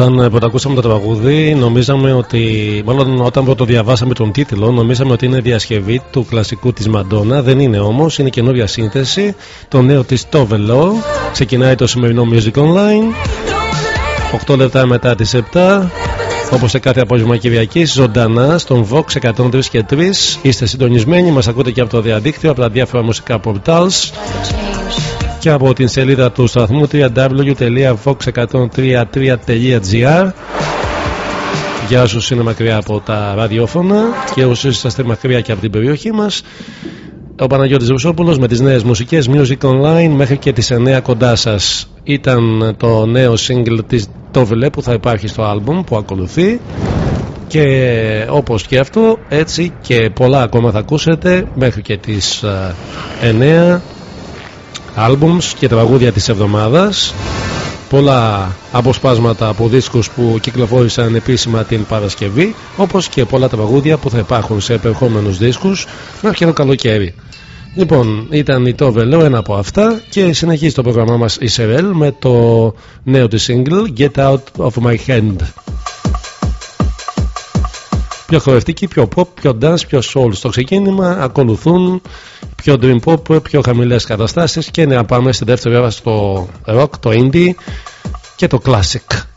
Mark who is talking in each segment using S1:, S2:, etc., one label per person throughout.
S1: Όταν ε, πρωτακούσαμε το τραγούδι, νομίζαμε ότι. Μάλλον όταν πρώτο διαβάσαμε τον τίτλο, νομίζαμε ότι είναι διασκευή του κλασικού της Μαντόνα. Δεν είναι όμως, είναι καινούργια σύνθεση. Το νέο της Tovelo. Ξεκινάει το σημερινό Music Online. 8 λεπτά μετά τις 7. Όπως σε κάθε απόγευμα Κυριακή, ζωντανά στον Vox 103 και 3. Είστε συντονισμένοι, μας ακούτε και από το διαδίκτυο, από τα διάφορα μουσικά portals και από την σελίδα του σταθμού www.vox1033.gr για όσους είναι μακριά από τα ραδιόφωνα και όσους είσαστε μακριά και από την περιοχή μας. Ο Παναγιώτης Ρουσόπουλος με τις νέες μουσικές Music Online μέχρι και τις 9 κοντά σας. Ήταν το νέο single της Tovile που θα υπάρχει στο άλμπουμ που ακολουθεί. Και όπως και αυτό έτσι και πολλά ακόμα θα ακούσετε μέχρι και τις ε, 9 άλμπουμς και τραγούδια της εβδομάδας. Πολλά αποσπάσματα από δίσκους που κυκλοφόρησαν επίσημα την Παρασκευή όπως και πολλά τραγούδια που θα υπάρχουν σε επερχόμενους δίσκους. Μέχρι το καλοκαίρι. Λοιπόν, ήταν η Tovelo, ένα από αυτά και συνεχίζει το πρόγραμμά μας η Σερέλ με το νέο της single Get Out of My Hand πιο χορευτική, πιο pop, πιο dance, πιο soul. Στο ξεκίνημα ακολουθούν πιο dream pop, πιο χαμηλές καταστάσεις και να πάμε στη δεύτερη ώρα στο rock, το indie και το classic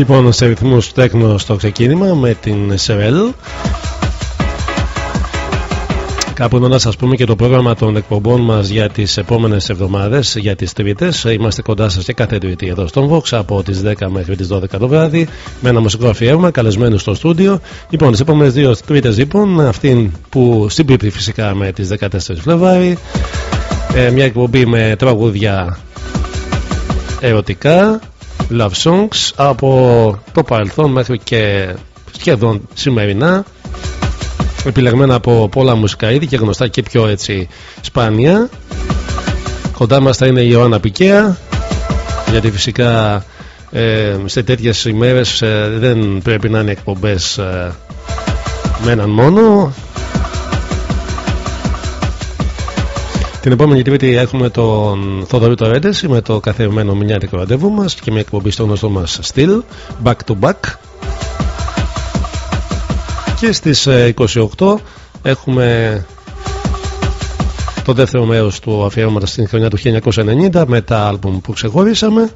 S1: Λοιπόν, σε ρυθμούς τέκνο στο ξεκίνημα με την Σερέλ. Κάπου εδώ να σας πούμε και το πρόγραμμα των εκπομπών μας για τις επόμενες εβδομάδες, για τις τρίτες. Είμαστε κοντά σας και κάθε τρίτη εδώ στον Vox από τις 10 μέχρι τις 12 το βράδυ με ένα μουσικό αφιέρωμα καλεσμένο στο στούντιο. Λοιπόν, τις επόμενες δύο τρίτες λοιπόν, αυτή που συμπίπτει φυσικά με τις 14 Φλεβάρι. Ε, μια εκπομπή με τραγούδια ερωτικά love songs από το παρελθόν μέχρι και σχεδόν σημερινά. Επιλεγμένα από πολλά μουσικά είδη και γνωστά και πιο έτσι σπάνια. Κοντά μας θα είναι η Ιωάννα Πικέα γιατί φυσικά ε, σε τέτοιες ημέρες ε, δεν πρέπει να είναι εκπομπές ε, με έναν μόνο Την επόμενη Τρίτη έχουμε τον Θοδωρή Τωρέντεση με το καθερωμένο μηνιάτικο ραντεβού μας και μια εκπομπή στο γνωστό μας στυλ, back to back. Και στις 28 ε, έχουμε το δεύτερο μέρος του αφιέρωματο στην χρονιά του 1990 με τα άλμπουμ που ξεχωρίσαμε.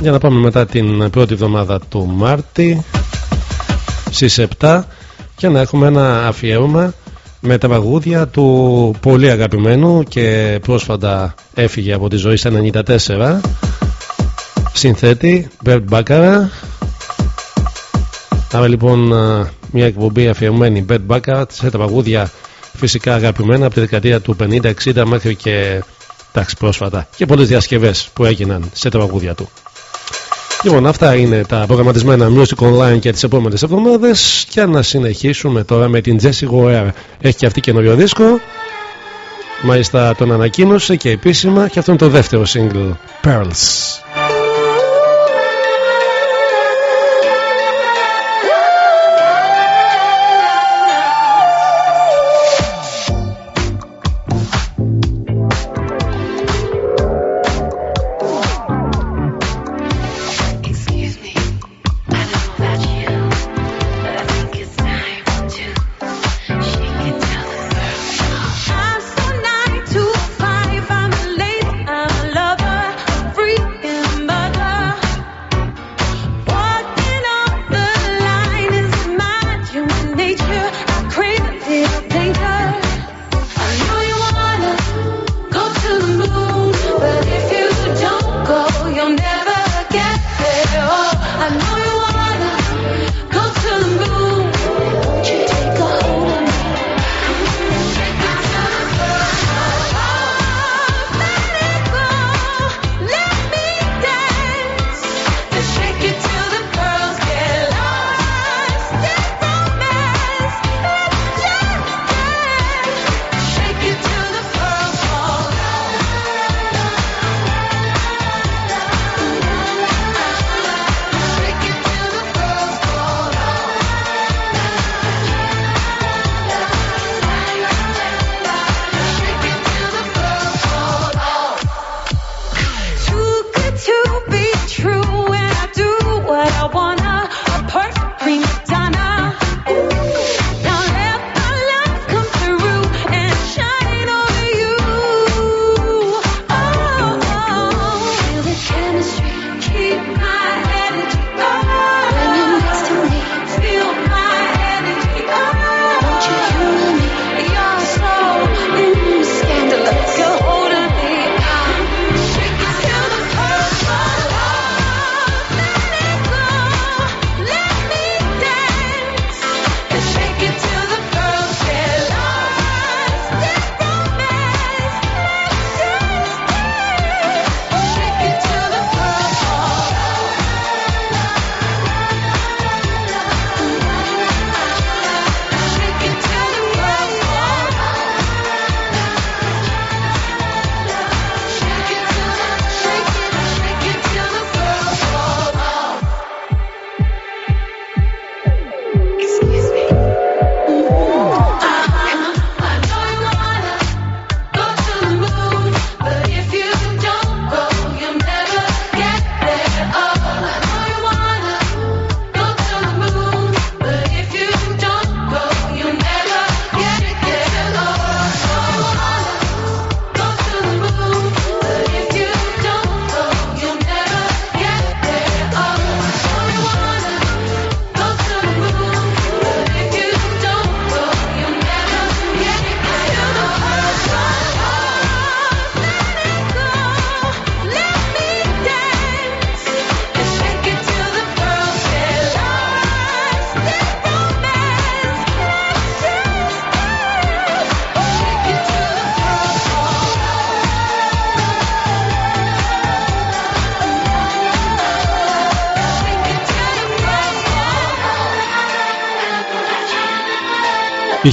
S1: Για να πάμε μετά την πρώτη εβδομάδα του Μάρτη στις 7 και να έχουμε ένα αφιέρωμα με τα τραγούδια του πολύ αγαπημένου και πρόσφατα έφυγε από τη ζωή στα 94 συνθέτη Μπέρτ Μπάκαρακ. Άρα λοιπόν μια εκπομπή αφιερωμένη Μπέρτ Μπάκαρακ σε τα τραγούδια φυσικά αγαπημένα από τη δεκαετία του 50-60 μέχρι και τα πιο πρόσφατα και πολλές διασκευές που έγιναν σε τα τραγούδια του Λοιπόν, αυτά είναι τα προγραμματισμένα Music Online για τις επόμενες εβδομάδες και να συνεχίσουμε τώρα με την Jessie Ware. Έχει και αυτή καινούριο δίσκο. Μάλιστα τον ανακοίνωσε και επίσημα και αυτό είναι το δεύτερο single, Pearls.
S2: I'm not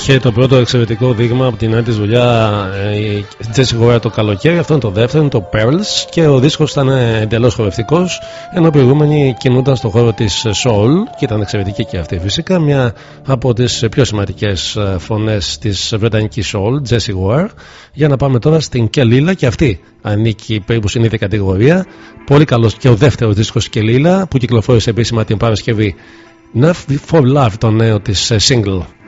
S2: Είχε το πρώτο εξαιρετικό δείγμα από την άλλη δουλειά ε, η Jessica Ware το καλοκαίρι. Αυτό είναι το δεύτερο, είναι το Pearls. Και ο δίσκος ήταν εντελώς χορευτικός. Ενώ οι προηγούμενοι κινούνταν στον χώρο της Soul. Και ήταν εξαιρετική και αυτή φυσικά. Μια από τις πιο σημαντικές ε, φωνές της Βρετανικής Soul, Jessie Ware. Για να πάμε τώρα στην Κελίλα. Και αυτή ανήκει περίπου στην ίδια κατηγορία. Πολύ καλός και ο δεύτερος δίσκος Κελίλα που κυκλοφόρησε επίσημα την Παρασκευή. Enough for Love, το νέο της ε, single.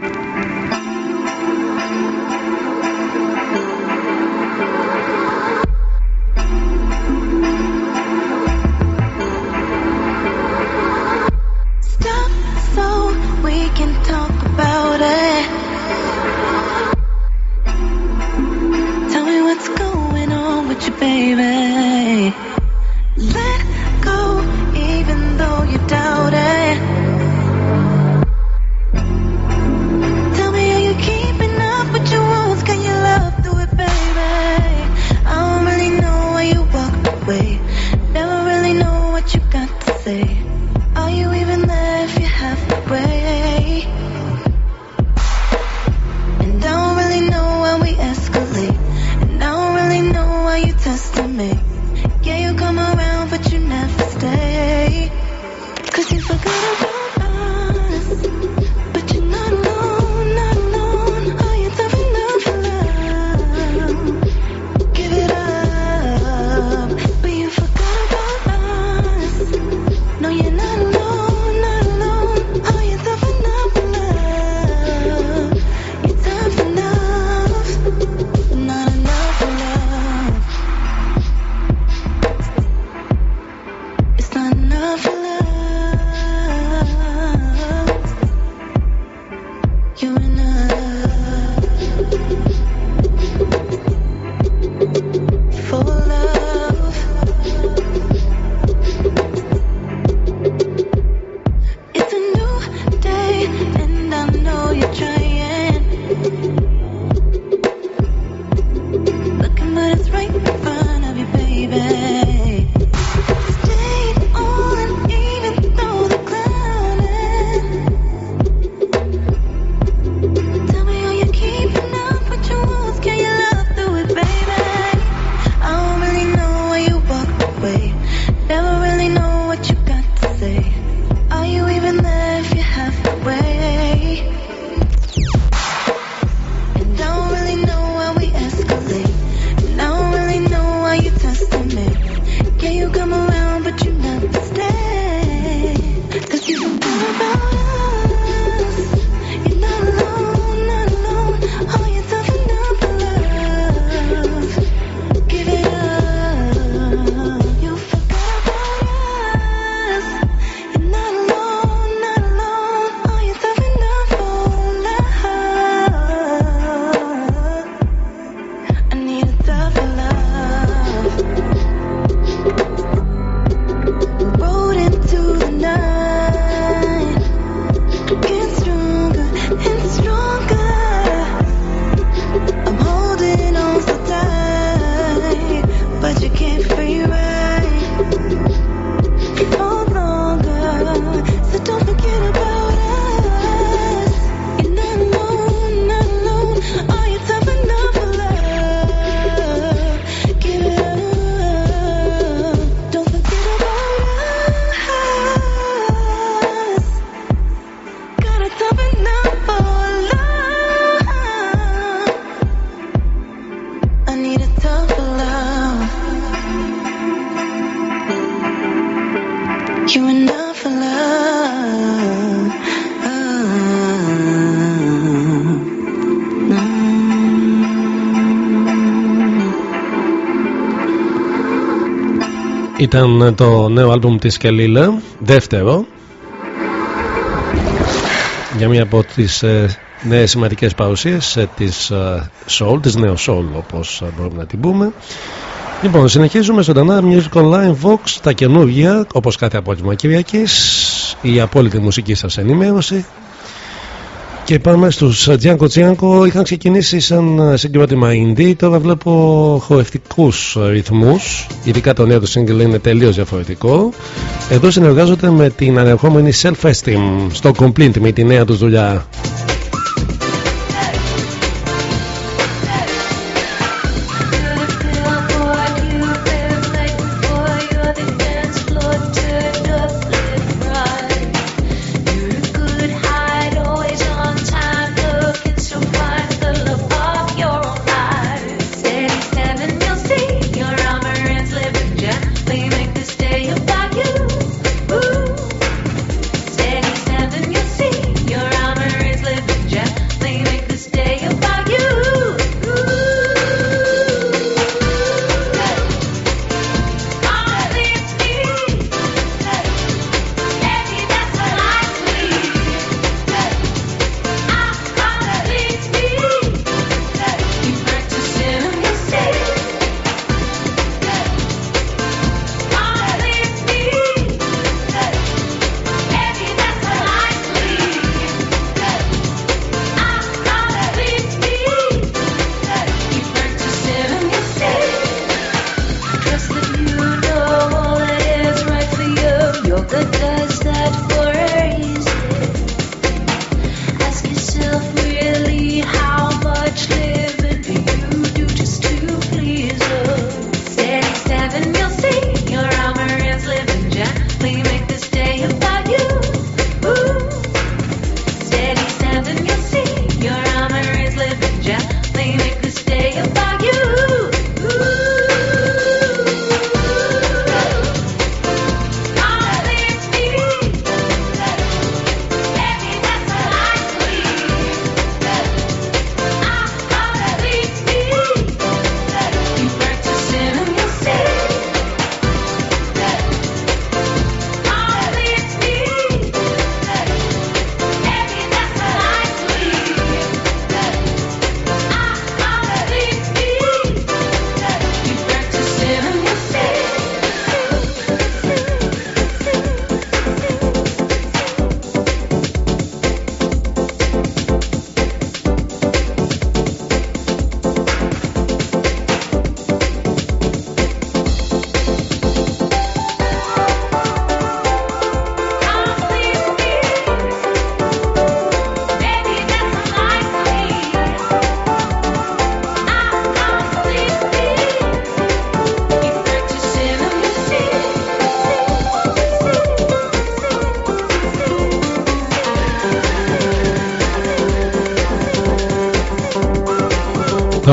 S2: Ήταν το νέο άλμπουμ της Κελίλα, δεύτερο. Για μία από τις ε, νέες σημαντικές παρουσίες ε, της ε, Soul, της νέο Soul όπως μπορούμε να την πούμε. Λοιπόν, συνεχίζουμε ζωντανά Music Online Vox, τα καινούργια όπως κάθε απόγευμα Κυριακής η απόλυτη μουσική σας ενημέρωση και πάμε στους Τζιάνκο Τζιάνκο. Είχαν ξεκινήσει σαν συγκρότημα indie. Τώρα βλέπω χορευτικούς ρυθμούς. Ειδικά το νέο του single είναι τελείως διαφορετικό. Εδώ συνεργάζονται με την ανερχόμενη Self Esteem στο Complete με τη νέα τους δουλειά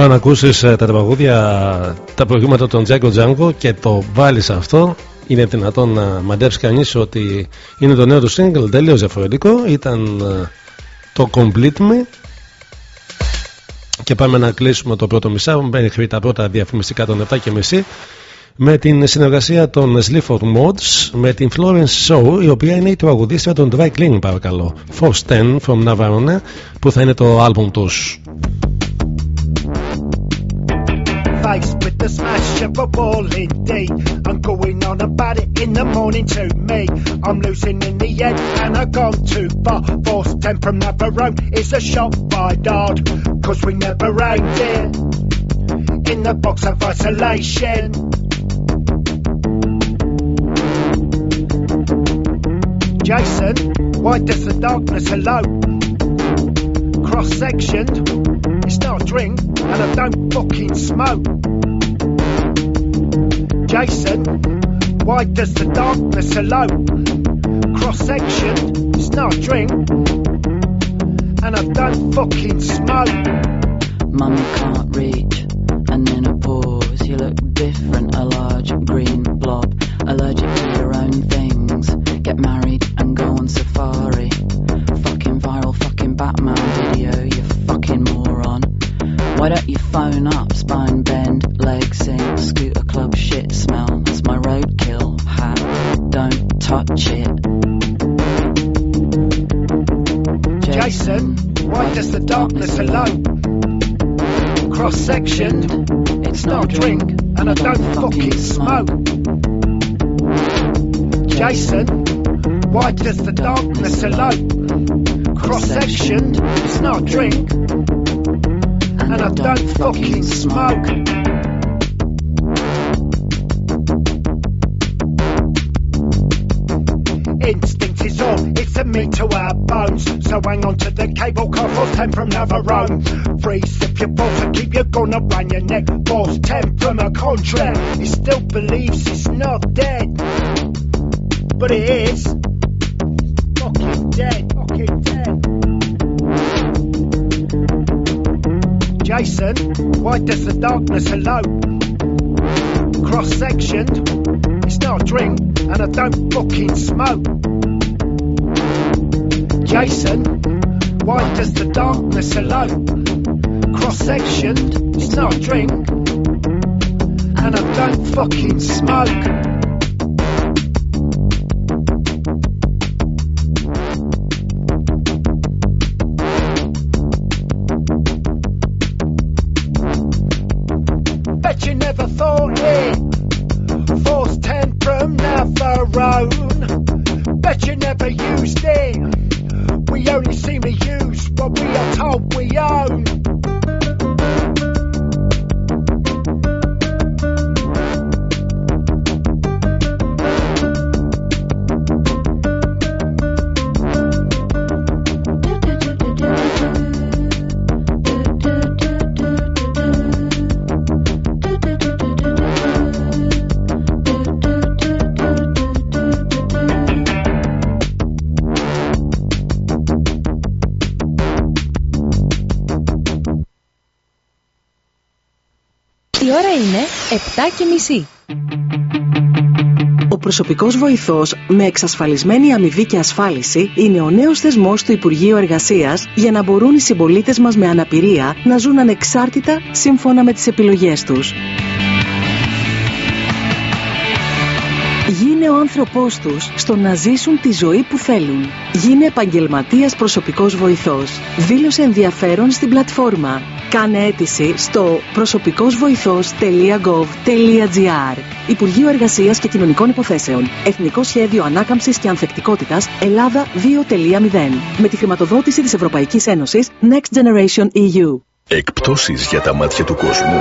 S1: να ακούσεις ε, τα τραγούδια, τα προηγούμενα των Τζέκο Τζάνγκο και το βάλεις αυτό. Είναι δυνατόν να μαντέψει κανείς ότι είναι το νέο του single τελείως διαφορετικό. Ήταν ε, το Complete Me. Και πάμε να κλείσουμε το πρώτο μισά μέχρι τα πρώτα διαφημιστικά των 7.30 με την συνεργασία των Sleaford Mods με την Florence Show η οποία είναι η τραγουδίστρια των Dry Cleaning παρακαλώ Force 10 from Navarone που θα είναι το άλμπουμ τους faced with the smash of a ball indeed. I'm going on about it in the morning to me. I'm losing in the end and I've gone too far. Force 10 from Navarone is a shot by Dodd. Cause we never aimed it in the box of isolation. Jason, why does the darkness hello? Cross sectioned, it's not a drink, and I don't fucking smoke. Jason, why does the darkness alone? Cross section, it's not a drink, and I don't fucking smoke.
S3: Mummy can't reach, and in a pause, you look different, a large green blob, allergic to your own things. Get married and go on safari. Fucking viral, fucking Batman video. Why don't you phone up, spine bend, leg sink, scooter club shit smell? That's my roadkill hat. Don't touch it.
S4: Jason, why does the darkness alone? Cross section, it's not a drink, and I don't fucking smoke. Jason, why does the darkness alone? Cross section, it's not a drink, and I don't fucking smoke. Instinct is all. It's a meat to our bones. So hang on to the cable car, force 10 from Navarone. Freeze if you're balls to keep your gun around your neck. Force 10 from a contract. He still believes he's not dead. But it is. Fucking dead. Jason, why does the darkness hello? Cross sectioned, it's not a drink, and I don't fucking smoke. Jason, why does the darkness hello? Cross sectioned, it's not a drink, and I don't fucking smoke.
S5: Η ώρα είναι 7 και μισή.
S6: Ο προσωπικός βοηθός με εξασφαλισμένη αμοιβή και ασφάλιση είναι ο νέος θεσμός του Υπουργείου Εργασίας για να μπορούν οι συμπολίτες μας με αναπηρία να ζουν ανεξάρτητα σύμφωνα με τις επιλογές τους. Γίνε ο άνθρωπός τους στο να ζήσουν τη ζωή που θέλουν. Γίνε επαγγελματίας προσωπικός βοηθός. Δήλωσε ενδιαφέρον στην πλατφόρμα. Κάνε αίτηση στο προσωπικόςβοηθός.gov.gr Υπουργείο Εργασίας και Κοινωνικών Υποθέσεων. Εθνικό Σχέδιο Ανάκαμψης και Ανθεκτικότητας Ελλάδα 2.0. Με τη χρηματοδότηση της Ευρωπαϊκής Ένωσης Next Generation EU.
S7: Εκπτώσεις για τα μάτια του κόσμου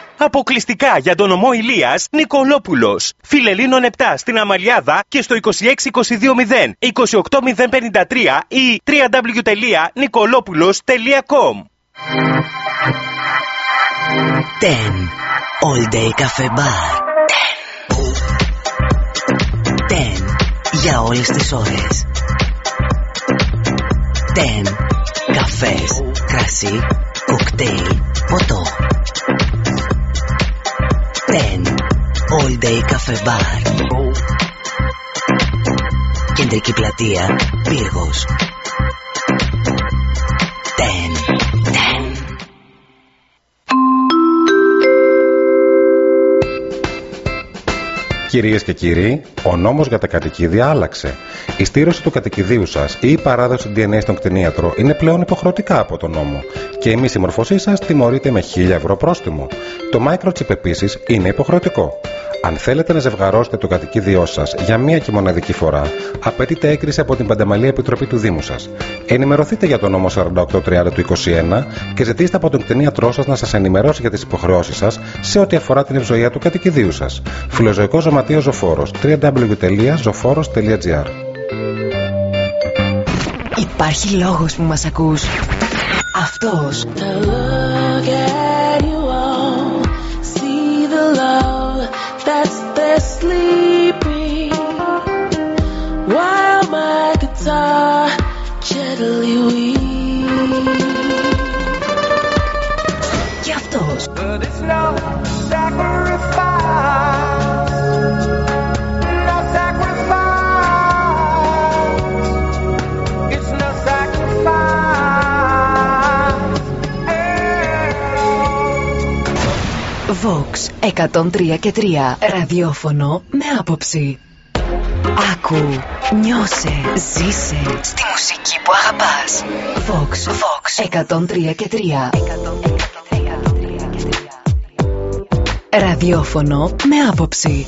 S8: Αποκλειστικά για τον ομό Ηλίας Νικολόπουλος. Φιλελίνων 7 στην Αμαλιάδα και στο 26220 28053 ή www.nicolopoulos.com
S9: 10 All Day Cafe Bar. 10 για όλες τις ώρες. 10 Καφές, κρασί, κοκτέιλ, ποτό 10 All Day Cafe Bar. Κεντρική πλατεία, Πύργος
S10: Κυρίες και κύριοι, ο νόμος για τα κατοικίδια άλλαξε. Η στήρωση του κατοικιδίου σας ή η παράδοση DNA στον κτηνίατρο είναι πλέον υποχρεωτικά από τον νόμο και η μη συμμορφωσή σας τιμωρείται με 1000 ευρώ πρόστιμο. Το microchip επίσης είναι υποχρεωτικό. Αν θέλετε να ζευγαρώσετε το κατοικίδιό σας για μία και μοναδική φορά, απαιτείται έγκριση από την Πανταμαλή Επιτροπή του Δήμου σας. Ενημερωθείτε για τον νόμο 4830 του 21 και ζητήστε από τον κτηνίατρό σας να σας ενημερώσει για τις υποχρεώσεις σας σε ό,τι αφορά την ευζοία του κατοικιδίου σας. Φιλοζωικός Ζωματείο Ζωφόρος www.zoforos.gr
S9: Υπάρχει λόγος που μας ακούς. Αυτός.
S11: Gently weeps.
S9: Και αυτός.
S11: But it's no sacrifice, no sacrifice. It's no sacrifice.
S9: Vox 103 και 3 ραδιόφωνο με άποψη. Άκου, νιώσε, ζήσε στη μουσική που αγαπάς. Vox, Vox 103 και 3 ραδιόφωνο με άποψη.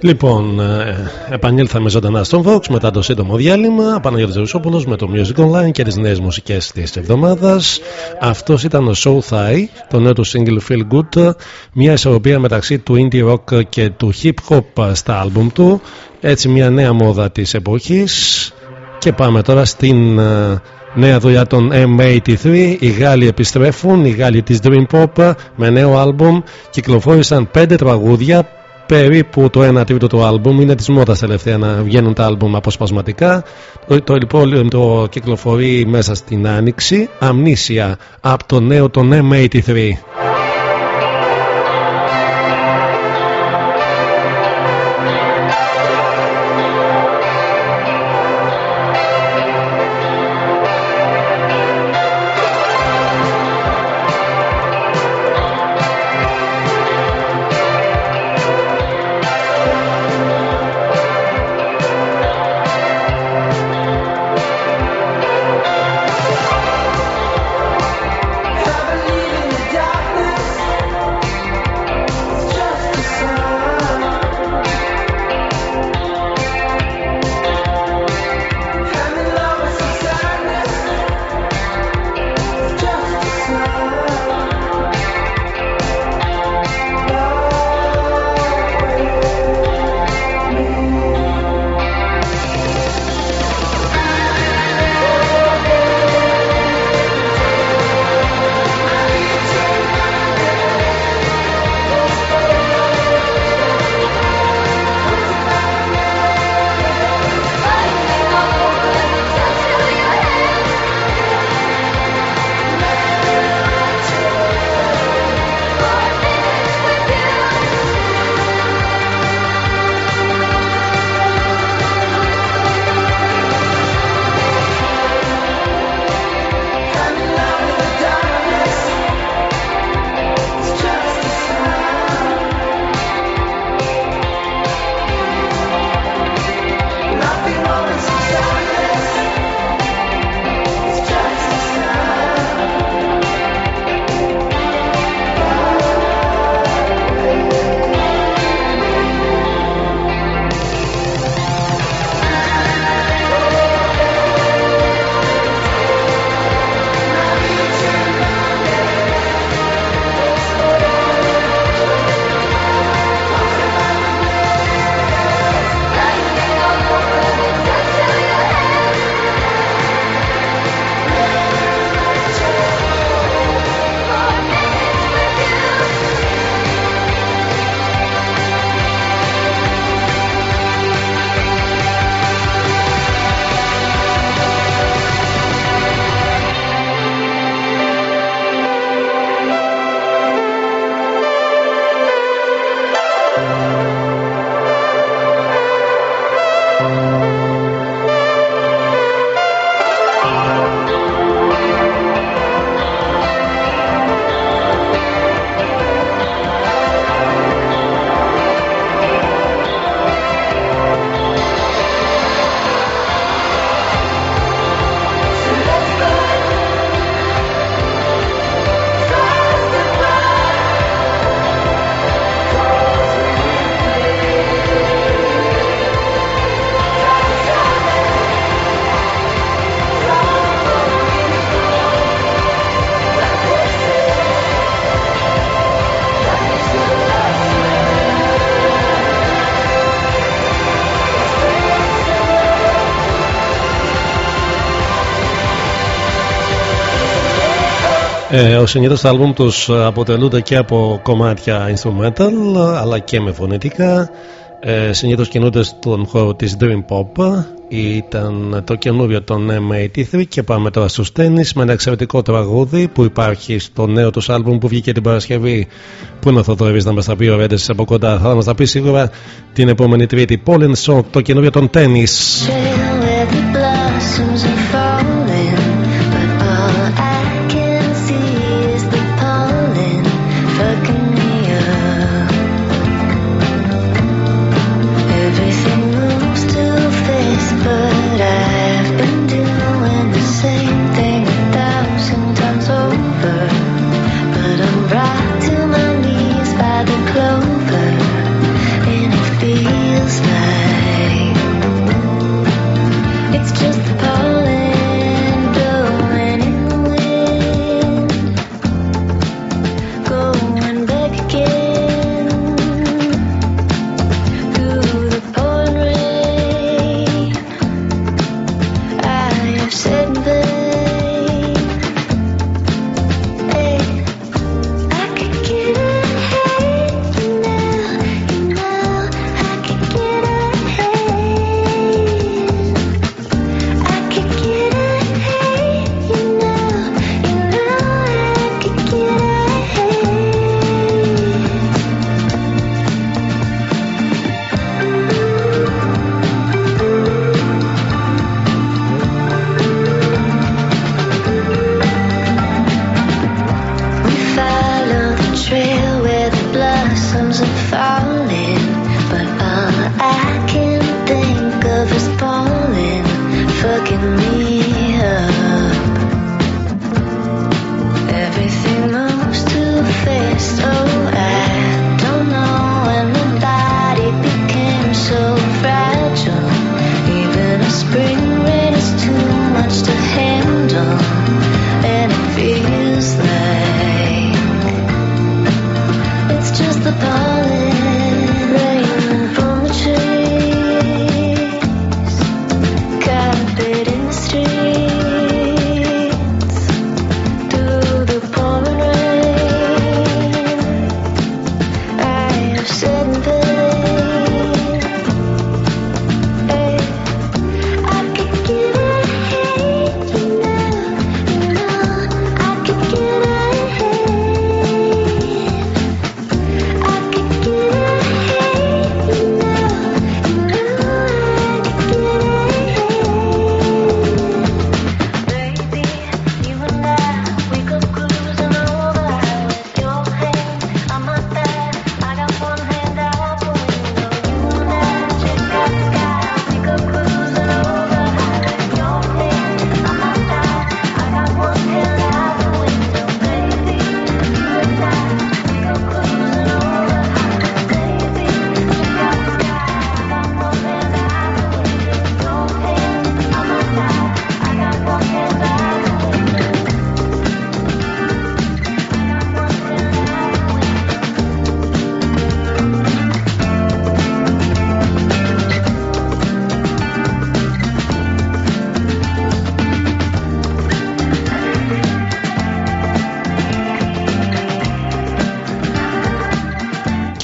S1: Λοιπόν, ε, επανήλθαμε ζωντανά στον Vox μετά το σύντομο διάλειμμα. Παναγιώτης Ρουσόπουλος με το Music Online και τις νέες μουσικές της εβδομάδας. Αυτός ήταν ο Soul Thai, το νέο του single Feel Good, μια ισορροπία μεταξύ του indie rock και του hip hop στα άλμπουμ του. Έτσι μια νέα μόδα της εποχής. Και πάμε τώρα στην ε, νέα δουλειά των M83. Οι Γάλλοι επιστρέφουν, οι Γάλλοι της Dream Pop με νέο άλμπουμ. Κυκλοφόρησαν πέντε τραγούδια περίπου το 1 τρίτο του άλμπουμ. Είναι της μόδας τελευταία να βγαίνουν τα άλμπουμ αποσπασματικά. Το, το λοιπόν το κυκλοφορεί μέσα στην άνοιξη. Αμνήσια από το νέο το M83. Ε, ο συνήθως τα άλμπουμ τους αποτελούνται και από κομμάτια instrumental αλλά και με φωνητικά. Ε, συνήθως κινούνται στον χώρο της Dream Pop. Ήταν το καινούριο των M83 και πάμε τώρα στους τέννις με ένα εξαιρετικό τραγούδι που υπάρχει στο νέο τους άλμπουμ που βγήκε την Παρασκευή που είναι ο Θοδωρής να μας τα πει ο Ρέντες από κοντά. Θα μας τα πει σίγουρα την επόμενη Τρίτη. Pollen Shock το καινούριο των τέννις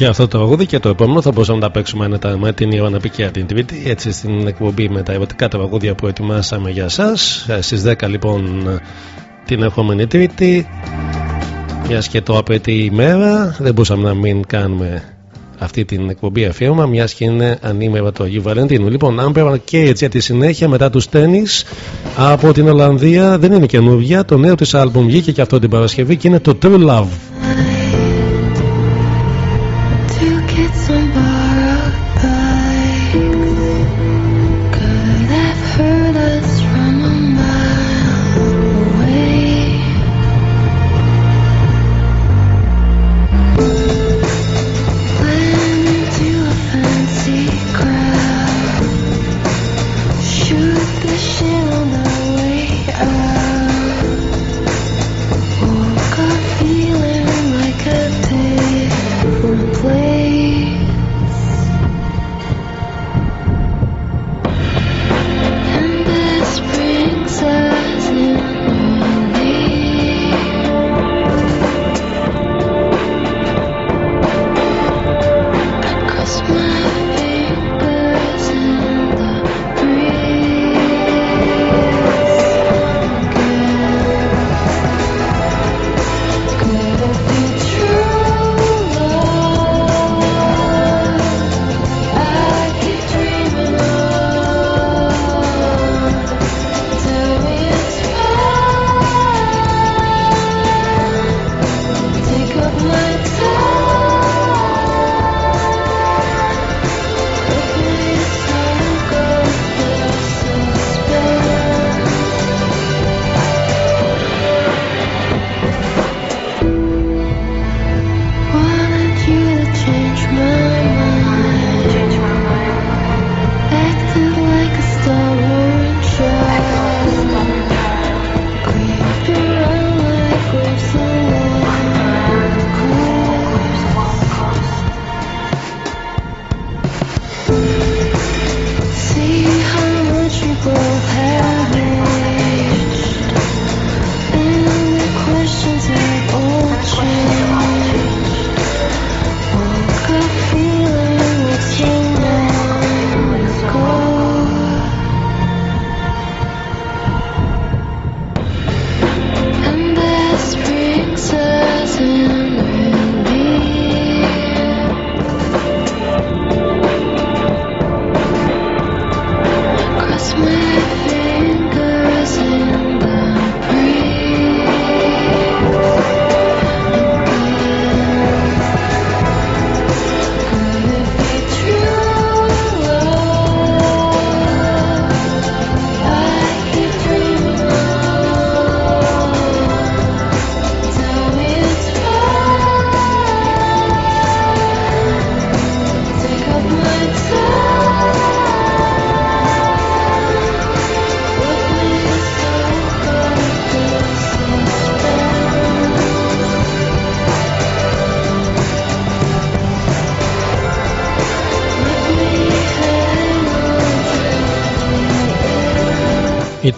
S2: Και αυτό το τραγούδι και το επόμενο θα μπορούσαμε να τα παίξουμε με, με την Ιωάννα Πικέα την Τρίτη, έτσι στην εκπομπή με τα ερωτικά τραγούδια που ετοιμάσαμε για εσά. Στις 10 λοιπόν την ερχόμενη Τρίτη. Μια και το απαιτεί η μέρα, δεν μπορούσαμε να μην κάνουμε αυτή την εκπομπή αφιέρωμα, μιας και είναι ανήμερα το Αγίου Βαλεντίνου. Λοιπόν, Άμπερα και έτσι τη συνέχεια μετά τους τέννη από την Ολλανδία δεν είναι καινούργια. Το νέο της άλμπουμ βγήκε και αυτό την Παρασκευή και είναι το True Love.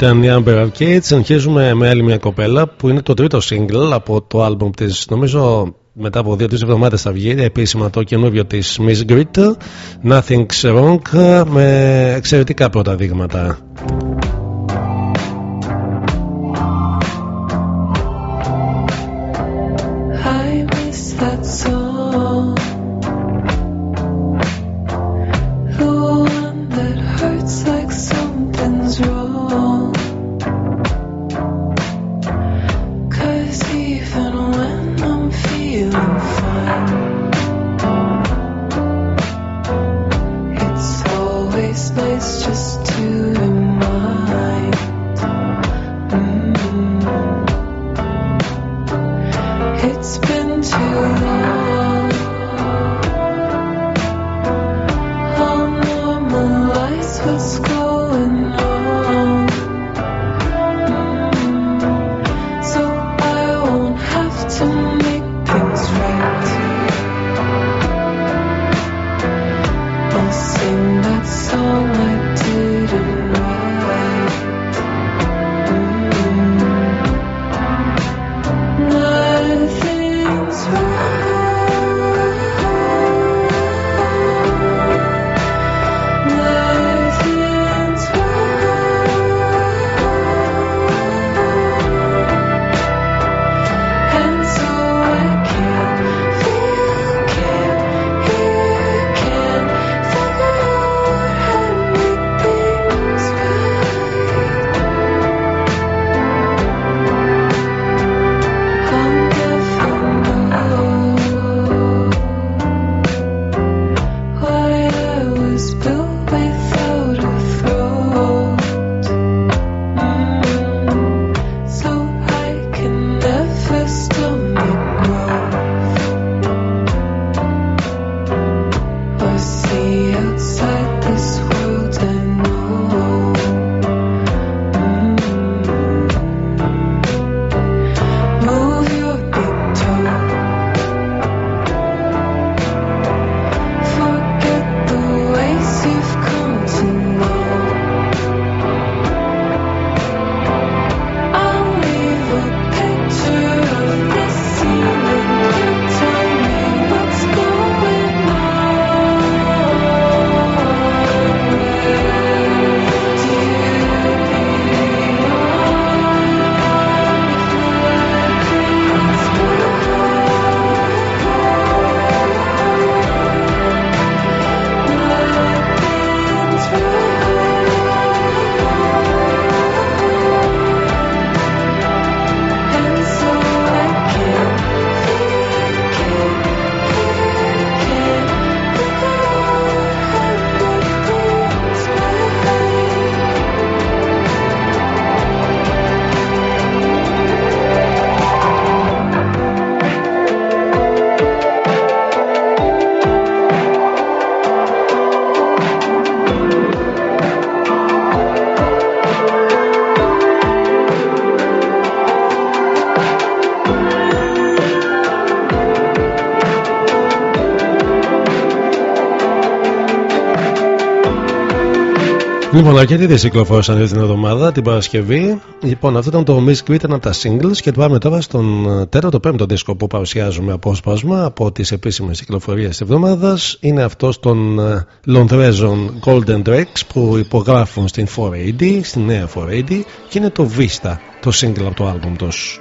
S2: Ήταν η Amber Arcade. Συνεχίζουμε με άλλη μια κοπέλα που είναι το τρίτο single από το album της. Νομίζω μετά από δύο-τρεις εβδομάδες θα βγει επίσημα το καινούριο της Miss Grit. Nothing's Wrong με εξαιρετικά πρώτα δείγματα.
S12: Λοιπόν, αρκετοί δεν κυκλοφόρησαν αυτή την εβδομάδα, την Παρασκευή. Λοιπόν, αυτό ήταν το Miss Creed, ένα από τα singles. Και πάμε τώρα στον τέταρτο πέμπτο δίσκο που παρουσιάζουμε απόσπασμα από τις επίσημες κυκλοφορίες της εβδομάδας. Είναι αυτό των Londrezon Golden Drakes που υπογράφουν στην 480, στην νέα 480 και είναι το Vista, το single από το album τους.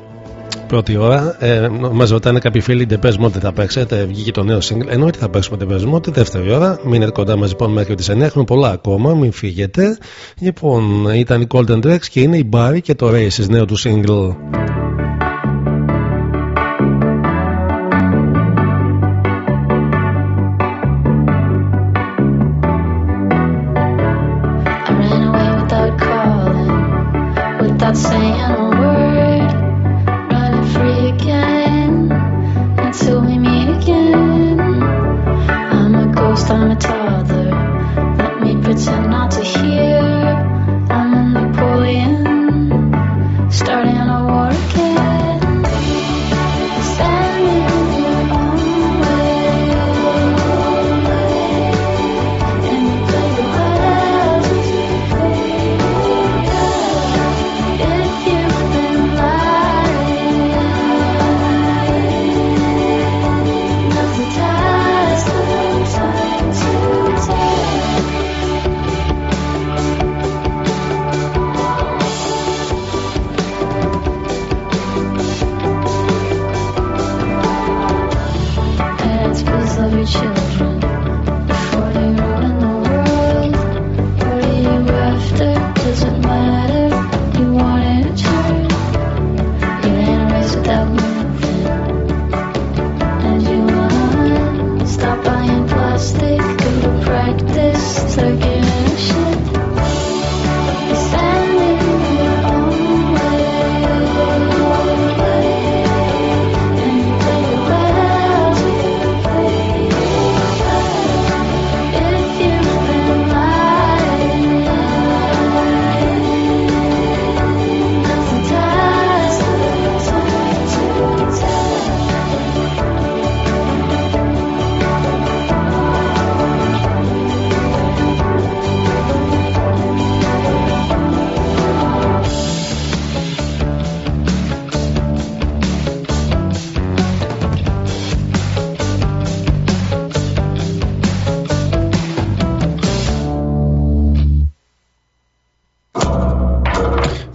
S12: πρώτη ώρα, ε, μας ρωτάνε κάποιοι φίλοι The Best Mode θα παίξετε. Βγήκε το νέο single. Εννοείται θα παίξουμε The Best Mode δεύτερη ώρα. Μείνετε κοντά μας λοιπόν μέχρι τις 9. Έχουμε πολλά ακόμα, μην φύγετε. Λοιπόν, ήταν η Golden Drex και είναι η Barry και το Races, νέο του single.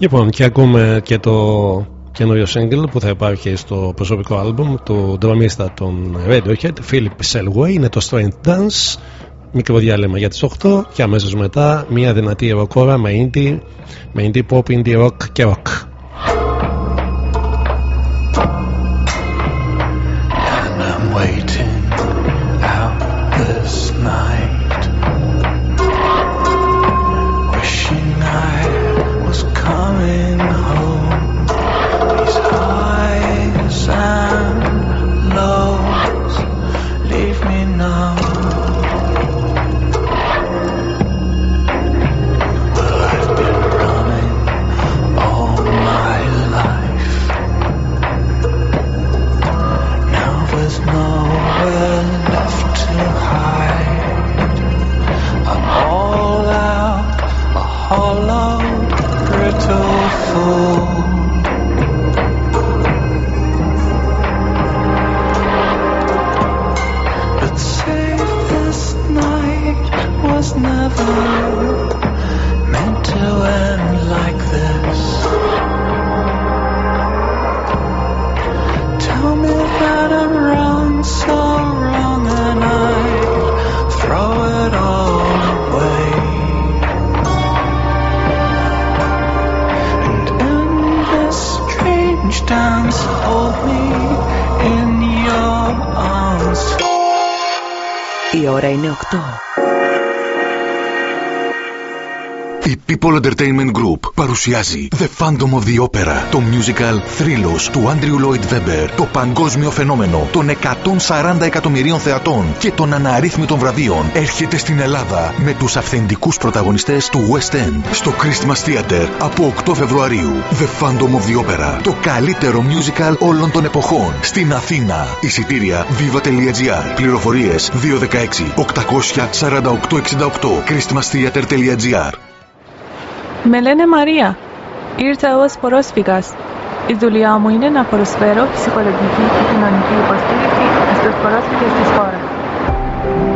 S13: Λοιπόν, και ακούμε και το καινούριο single που θα υπάρχει στο προσωπικό άλμπουμ του ντρομίστα των Radiohead, Philip Selway, είναι το Strength Dance. Μικρό διάλειμμα για τις 8 και αμέσως μετά μια δυνατή ροκόρα με indie, με indie pop, indie rock και rock.
S14: Η
S15: People Entertainment Group παρουσιάζει The Phantom of the Opera, το musical θρύλος του Andrew Lloyd Webber, το παγκόσμιο φαινόμενο των 140 εκατομμυρίων θεατών και των αναρρύθμιτων βραβείων έρχεται στην Ελλάδα με τους αυθεντικούς πρωταγωνιστές του West End στο Christmas Theater από 8 Φεβρουαρίου. The Phantom of the Opera, το καλύτερο musical όλων των εποχών στην Αθήνα. Εισιτήρια viva.gr. Πληροφορίες 216 848 68 christmastheater.gr
S16: Με λένε Μαρία. Ήρθα ως πρόσφυγας. Η δουλειά μου είναι να προσφέρω ψυχολογική και κοινωνική υποστήριξη στους πρόσφυγες της χώρας.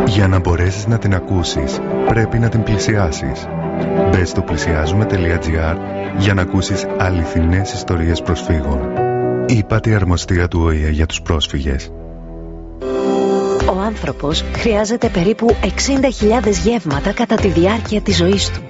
S17: Για να μπορέσεις να την ακούσεις, πρέπει να την πλησιάσεις. Μπες στο πλησιάζουμε.gr για να ακούσεις αληθινές ιστορίες προσφύγων. Είπα τη αρμοστία του ΟΗΕ για τους πρόσφυγες.
S18: Ο άνθρωπος χρειάζεται περίπου 60.000 γεύματα κατά τη διάρκεια της ζωής του.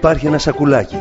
S19: Υπάρχει ένα σακουλάκι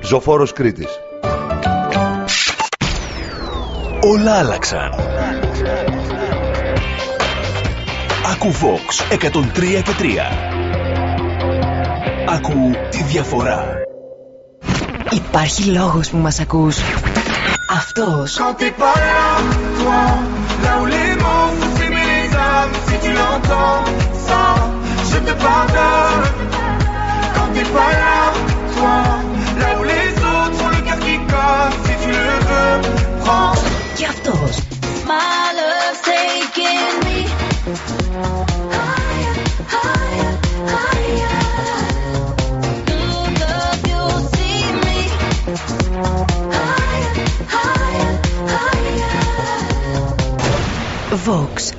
S19: Ζωφόρος Κρήτης.
S7: Όλα άλλαξαν. Ακού Vox 103 και 3. Ακού τη διαφορά.
S20: Υπάρχει λόγος που μας ακούς. Αυτός.
S21: Quand t'es pas là, toi, là où les mots font s'aimer les âmes, si tu l'entends,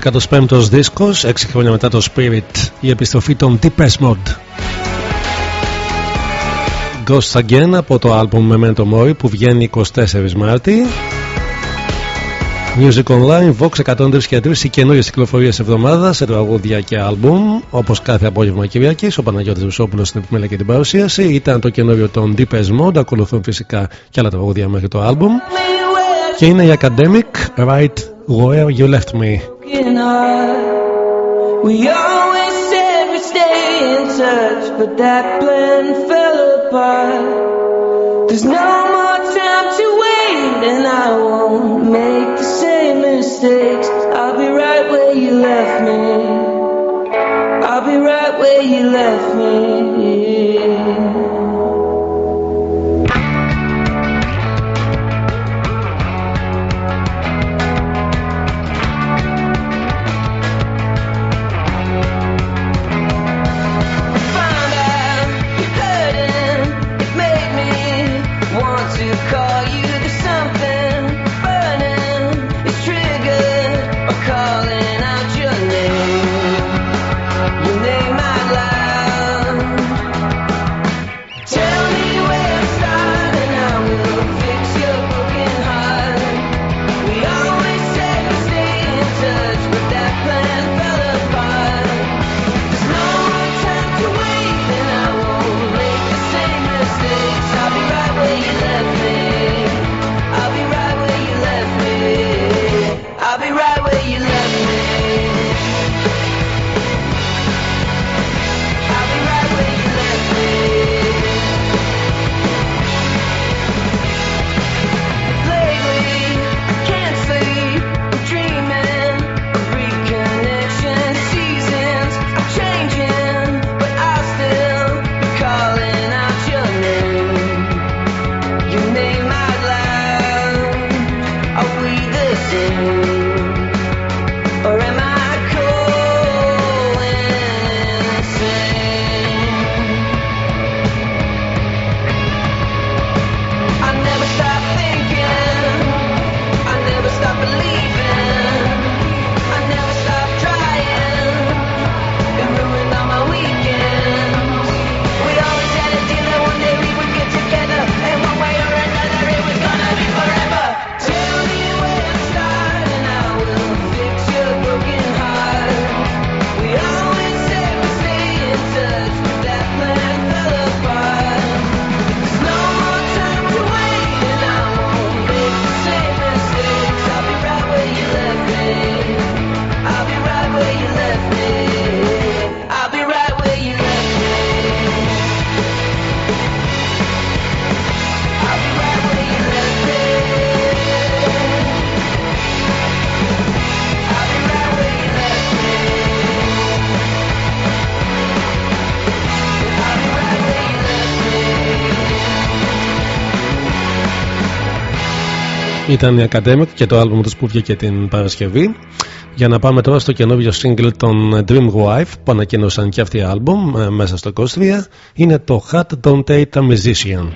S1: 15ο δίσκος, 6 χρόνια μετά το Spirit, η επιστροφή των Deepest Mode. Ghost Again από το album Memento Mori που βγαίνει 24 Μάρτη. Music Online, Vox 103 και 3, οι καινούριε κυκλοφορίες εβδομάδας σε τραγούδια και άλμπουμ. Όπως κάθε απόγευμα Κυριακής, ο Παναγιώτης Βουσόπουλος στην επιμέλεια και την παρουσίαση. Ήταν το καινούριο των Deepest Mode, ακολουθούν φυσικά και άλλα τραγούδια μέχρι το album. Και είναι η Academic Right Where You Left Me.
S22: broken heart. We always said we'd stay in touch, but that plan fell apart. There's no more time to wait, and I won't make the same mistakes. I'll be right where you left me. I'll be right where you left me.
S1: ήταν η Academic και το άλμπουμ τους που βγήκε την Παρασκευή. Για να πάμε τώρα στο καινούργιο single των Dream Wife που ανακοίνωσαν και αυτοί οι άλμπουμ ε, μέσα στο 23 είναι το Hat Don't
S23: Date a Musician.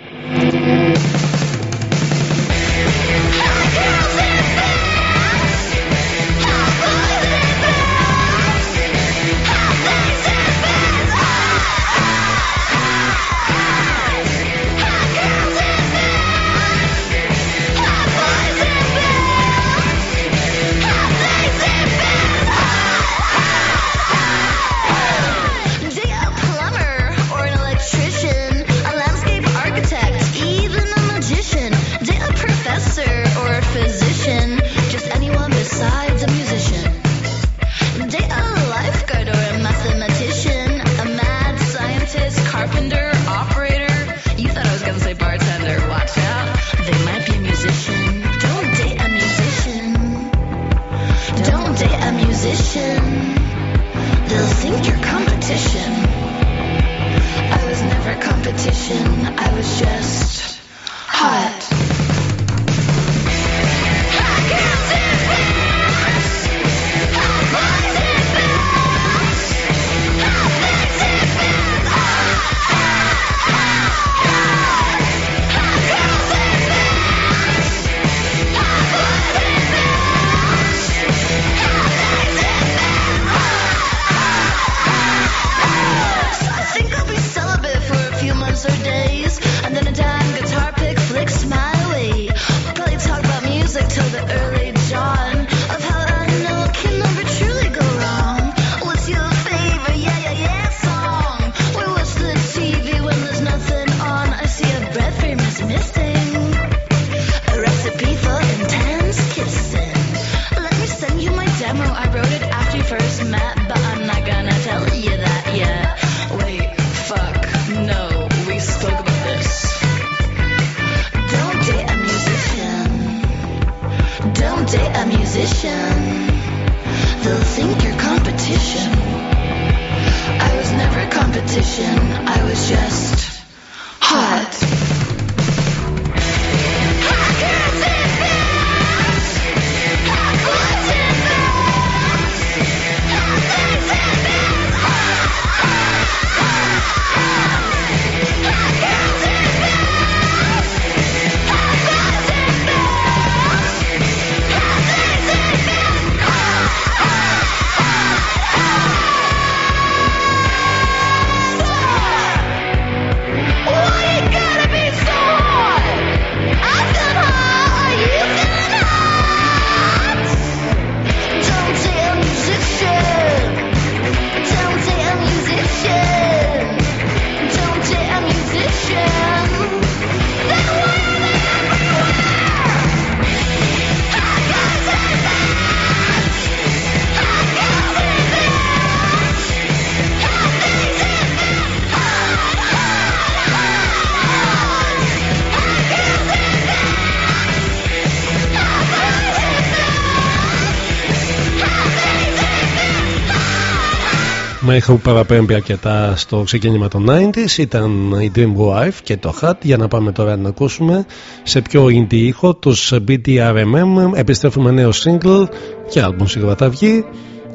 S1: Με έχω παραπέμπει αρκετά στο ξεκίνημα των 90s ήταν η Dream Wife και το Hat. Για να πάμε τώρα να ακούσουμε σε πιο indie ήχο τους BDRMM επιστρέφουμε νέο single και άλμπον σίγουρα θα βγει.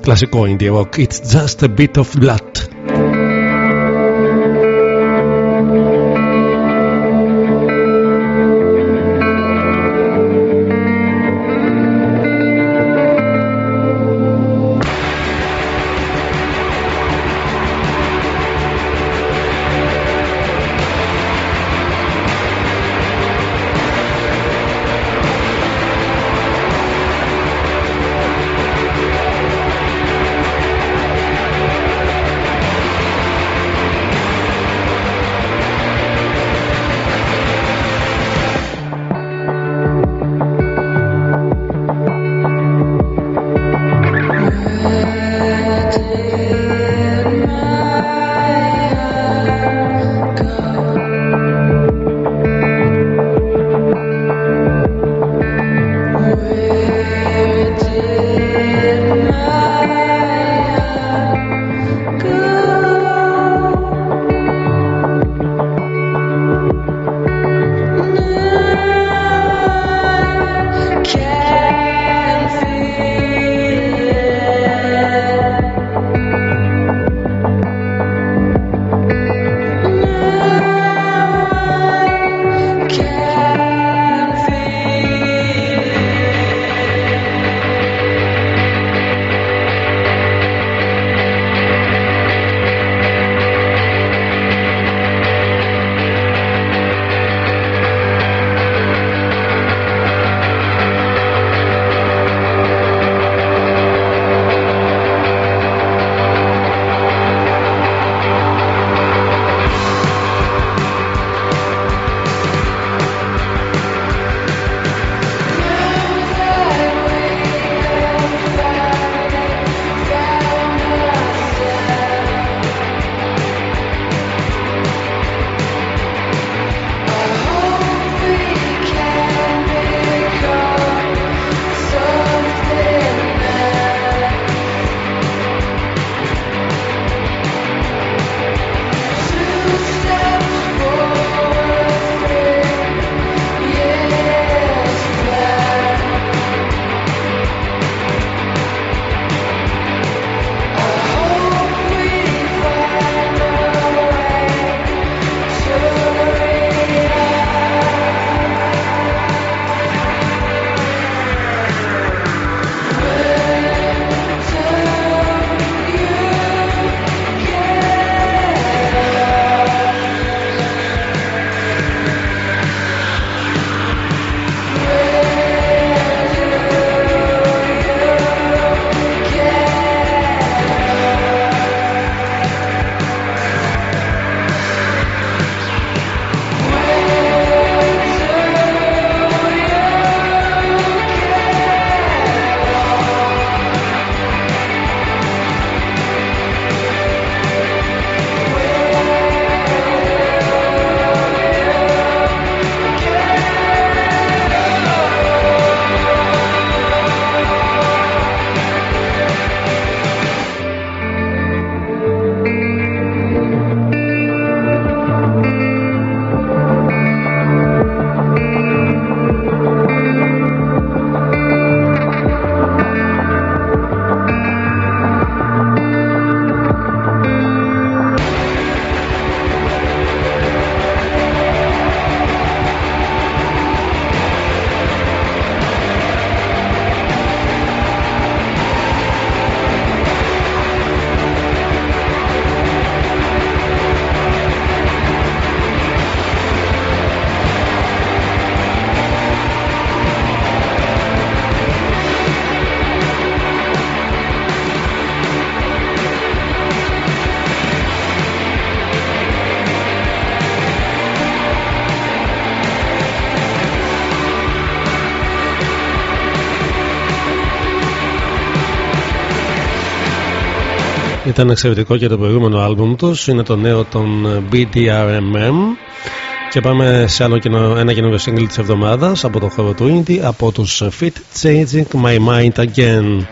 S1: Κλασικό indie rock. It's just a bit of blood
S22: Ήταν εξαιρετικό και το προηγούμενο άλμπουμ τους. Είναι το νέο των BDRMM Και πάμε σε άλλο κοινο, ένα καινούριο single της εβδομάδας Από το χώρο του Indie Από τους Fit Changing My Mind Again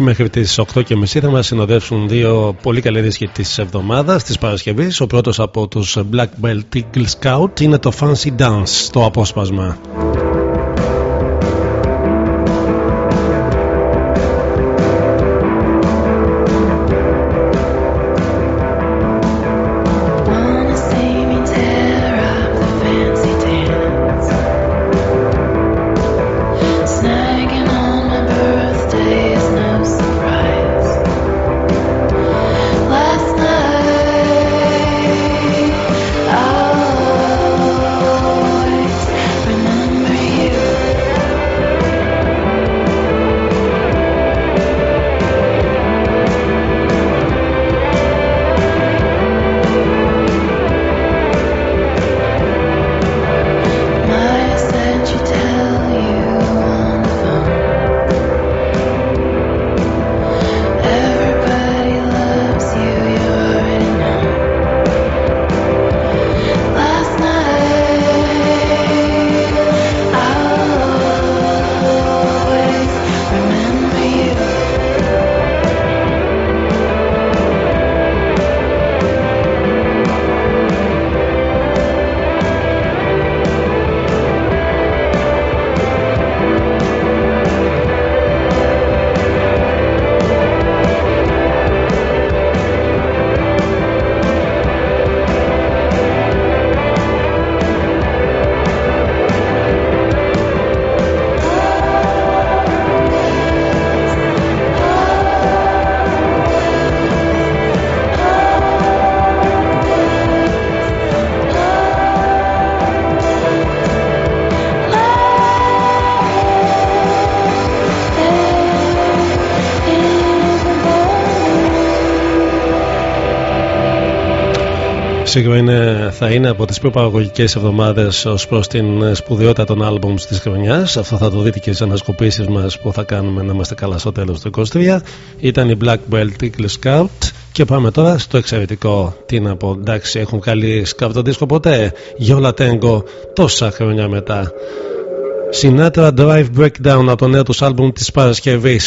S22: Και μέχρι τις 8.30 θα μας συνοδεύσουν δύο πολύ καλοί δίσκοι της εβδομάδας, της Παρασκευής. Ο πρώτος από τους Black Belt Eagle Scout είναι το Fancy Dance, το απόσπασμα. Σίγουρα είναι, θα είναι από τις πιο παραγωγικές εβδομάδες ως προς την σπουδαιότητα των άλμπουμ της χρονιάς. Αυτό θα το δείτε και στις ανασκοπήσεις μας που θα κάνουμε να είμαστε καλά στο τέλος του 23. Ήταν η Black Belt Eagle Scout. Και πάμε τώρα στο εξαιρετικό. Τι να πω, εντάξει, έχουν βγάλει σκαύτο δίσκο ποτέ; Γιόλα Τέγκο τόσα χρόνια μετά.
S1: Sinatra Drive Breakdown από το νέο τους άλμπουμ της Παρασκευής.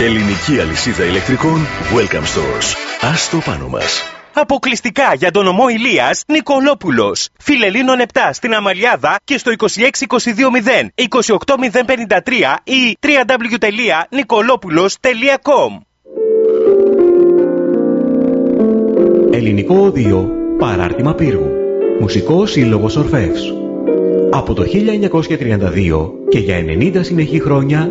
S7: Ελληνική αλυσίδα ηλεκτρικών Welcome Stores. Ας το πάνω μας.
S8: Αποκλειστικά για τον ομό Ηλίας Νικολόπουλος. Φιλελίνων 7 στην Αμαλιάδα και στο 26220 28053 ή www.nicolopoulos.com
S24: Ελληνικό Οδείο Παράρτημα Πύργου Μουσικό Σύλλογος Ορφεύς Από το 1932 και για 90 συνεχή χρόνια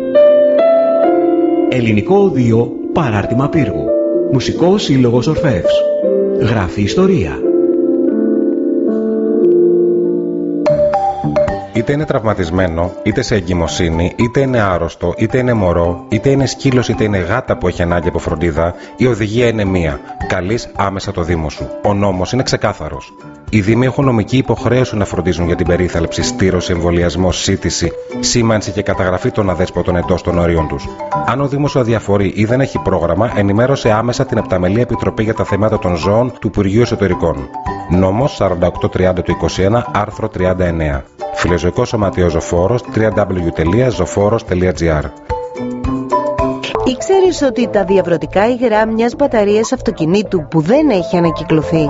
S24: Ελληνικό Οδείο Παράρτημα Πύργου. Μουσικός Σύλλογος Ορφεύς. Γράφει ιστορία.
S10: Είτε είναι τραυματισμένο, είτε σε εγκυμοσύνη, είτε είναι άρρωστο, είτε είναι μωρό, είτε είναι σκύλος, είτε είναι γάτα που έχει ανάγκη από φροντίδα, η οδηγία είναι μία. Καλείς άμεσα το Δήμο σου. Ο νόμος είναι ξεκάθαρος. Οι Δήμοι έχουν νομική υποχρέωση να φροντίζουν για την περίθαλψη, στήρωση, εμβολιασμό, σύντηση, σήμανση και καταγραφή των αδέσποτων εντός των ορίων τους. Αν ο Δήμος σου αδιαφορεί ή δεν έχει πρόγραμμα, ενημέρωσε άμεσα την Επταμελή Επιτροπή για τα Θέματα των Ζώων του Υπουργείου Εσωτερικών. Νόμος 4830 του 21, άρθρο 39. Φιλοζωικός Σωματείο Ζωφόρος www.zoforos.gr
S25: Ήξερες ότι τα διαβρωτικά υγρά μιας μπαταρίας αυτοκινήτου που δεν έχει ανακυκλωθεί;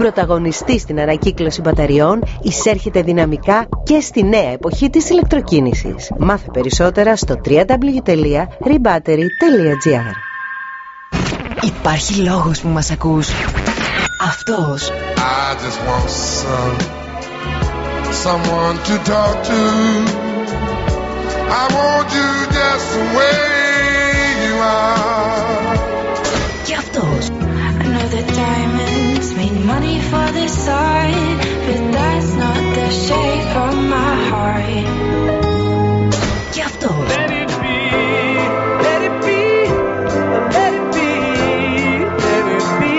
S25: Πρωταγωνιστή στην ανακύκλωση μπαταριών, εισέρχεται δυναμικά και στη νέα εποχή της ηλεκτροκίνησης. Μάθε περισσότερα στο www.rebattery.gr
S20: Υπάρχει λόγος που μας ακούς. Αυτός.
S21: I just want some
S11: someone to talk to. I want you just the way you are.
S2: Και αυτός.
S26: I know that diamonds mean money for this side, but that's not the shape of my heart.
S2: Και αυτός.
S22: Let it be, let it be, let it be, let it be.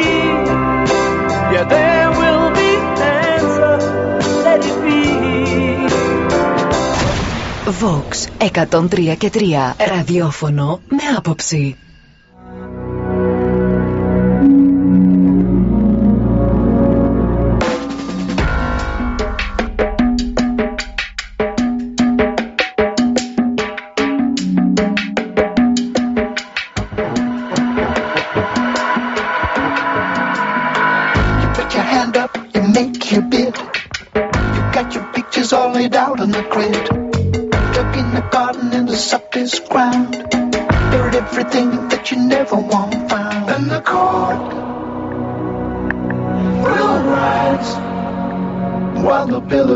S22: Yeah, there will be answer. Let it be.
S20: Vox 103 και 3 ραδιόφωνο με άποψη.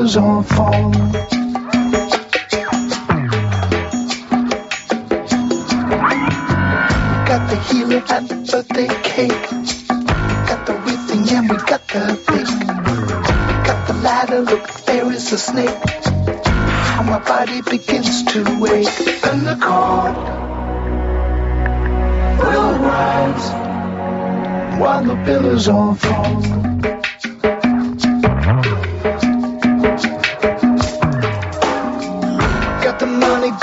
S27: The pillars all. Got the healer and the birthday cake. Got the wreathing and we got the cake. Got the ladder, look, there is a snake. How my body begins to wake. And the court will rise while the pillars all fall.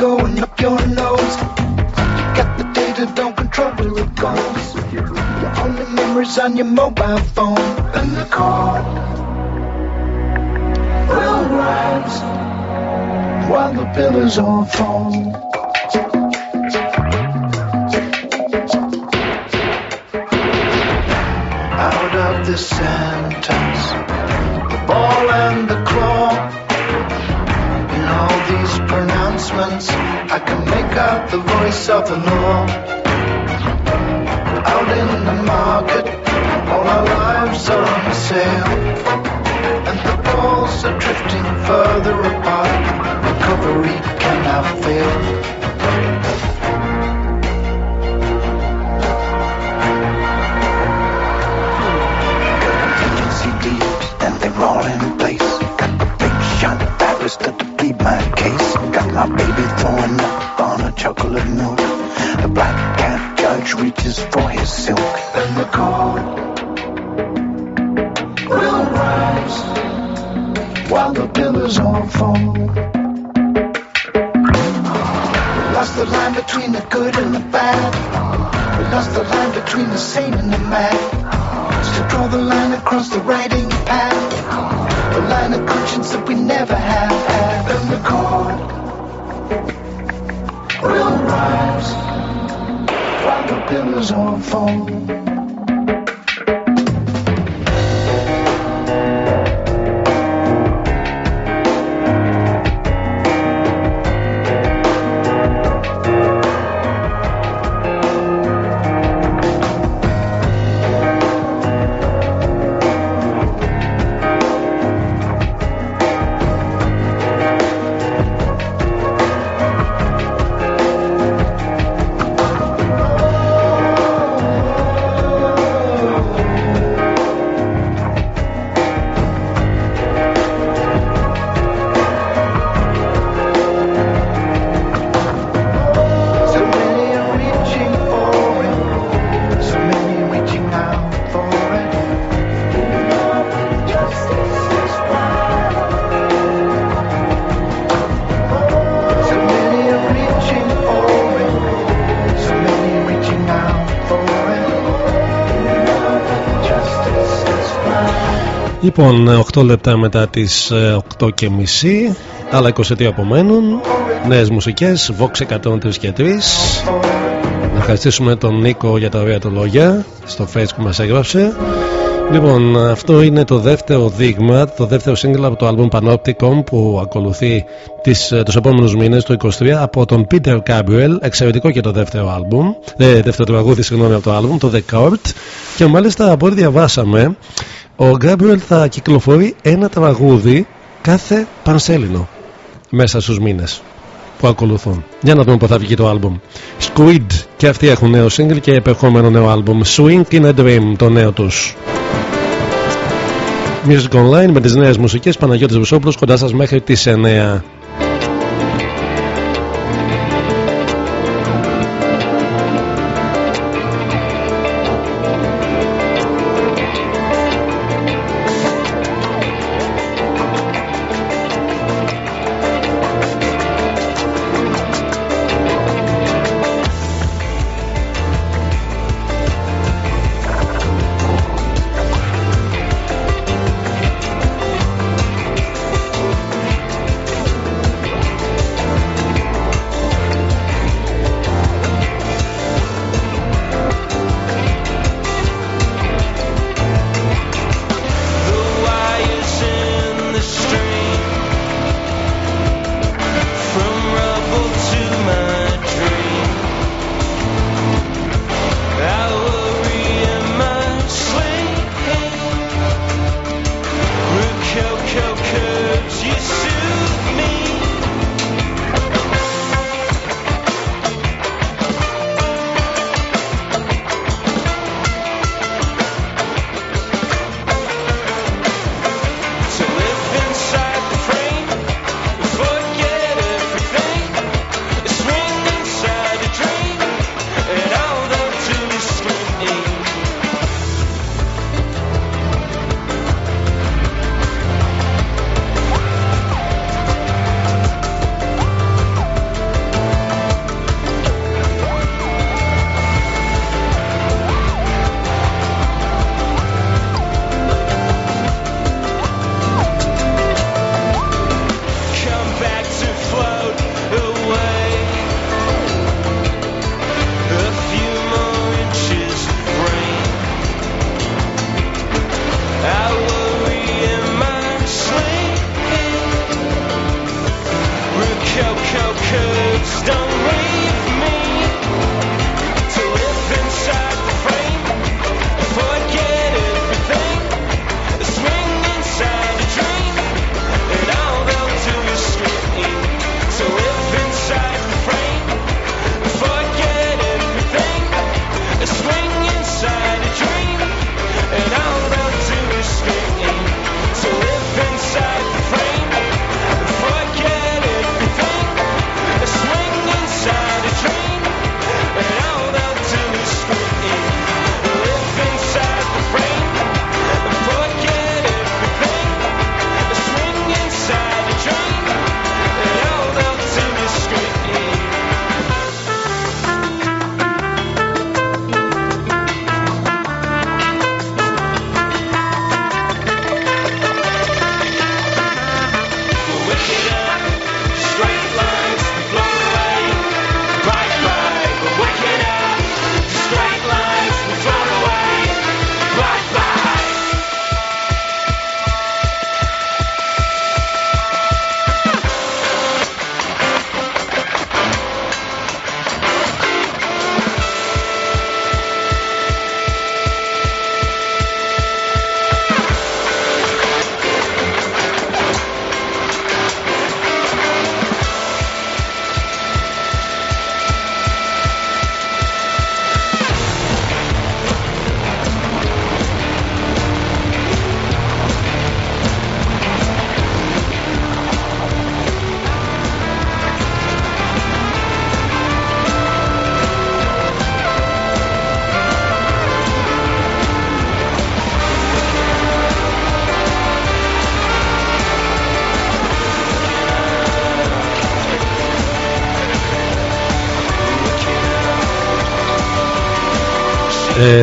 S27: Going up your nose. You Got the data, don't control where it goes. Your only memories on your mobile phone. And the court will rise while the pillars all fall. Out of this sentence, out the voice of the law. Out in the market, all our lives are on sale. And the balls are drifting further apart. Recovery cannot fail.
S1: Λοιπόν, 8 λεπτά μετά τις 8 και μισή, άλλα 23 απομένουν. Νέες μουσικές, Vox 103 και 3. Να ευχαριστήσουμε τον Νίκο για τα ωραία του λόγια στο facebook που μας έγραψε. Λοιπόν, αυτό είναι το δεύτερο δείγμα, το δεύτερο single από το album Panopticon που ακολουθεί τις, τους επόμενους μήνες, το 23, από τον Peter Gabriel, εξαιρετικό και το δεύτερο album, ε, δεύτερο τραγούδι, συγγνώμη, από το album, το The Court. Και μάλιστα από ό,τι διαβάσαμε, ο Gabriel θα κυκλοφορεί ένα τραγούδι
S20: κάθε πανσέλινο μέσα στους μήνες που ακολουθούν. Για να δούμε πότε θα βγει το άλμπουμ. Squid και αυτοί έχουν νέο single και επερχόμενο νέο άλμπουμ. Swing in a Dream το νέο τους. Music Online με τις νέες μουσικές Παναγιώτης Βουσόπουλος κοντά σας μέχρι τις 9.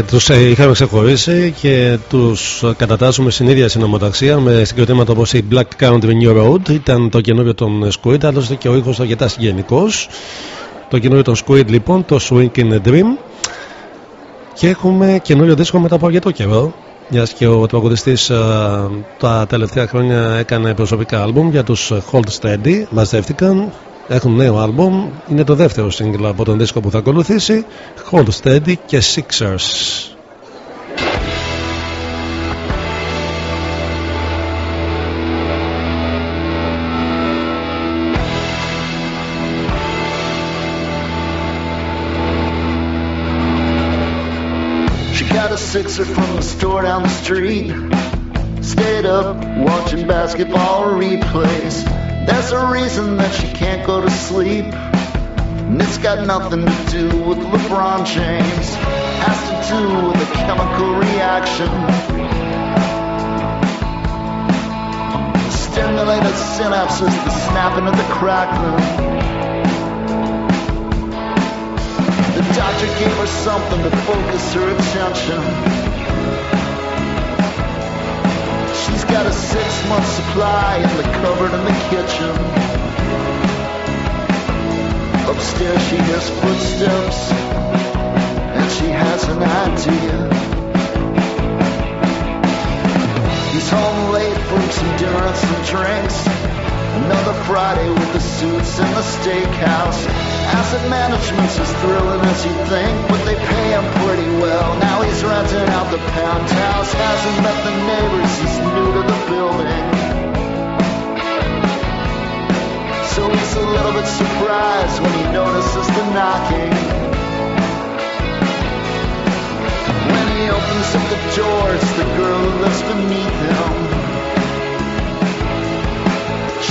S20: Τους ε, είχαμε ξεχωρίσει και τους κατατάσσουμε στην ίδια συνομοταξία με συγκροτήματα όπως η Black Country New Road. Ήταν το καινούριο των Squid άλλωστε και ο ήχος αρκετά συγγενικός. Το καινούριο των Squid λοιπόν το Swing in a Dream. Και έχουμε καινούριο δίσκο μετά από αρκετό καιρό μιας και ο τραγουδιστής τα τελευταία χρόνια έκανε προσωπικά άλμπουμ για τους Hold Steady μαζεύτηκαν έχουν νέο αλμπουμ είναι το δεύτερο σύγκλ από τον δίσκο που θα ακολουθήσει Hold Steady και Sixers.
S9: Sixer from There's a reason that she can't go to sleep. And it's got nothing to do with LeBron James. Has to do with a chemical reaction. The Stimulated synapses, the snapping of the crackling. The doctor gave her something to focus her attention. Got a six month supply in the cupboard in the kitchen. Upstairs she hears footsteps and she has an idea. He's home late from some dinner and some drinks. Another Friday with the suits and the steakhouse. Asset management's as thrilling as you think, but they pay him pretty well. Now he's renting out the penthouse. Hasn't met the neighbors, he's new to the building. So he's a little bit surprised when he notices the knocking. When he opens up the door, it's the girl who lives beneath him.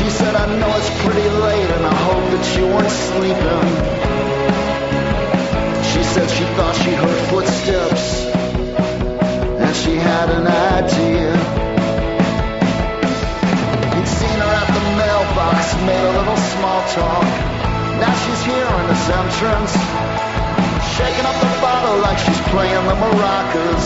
S9: She said, I know it's pretty late and I hope that you weren't sleeping. She said she thought she heard footsteps and she had an idea. He'd seen her at the mailbox, made a little small talk. Now she's here in his entrance, shaking up the bottle like she's playing the maracas.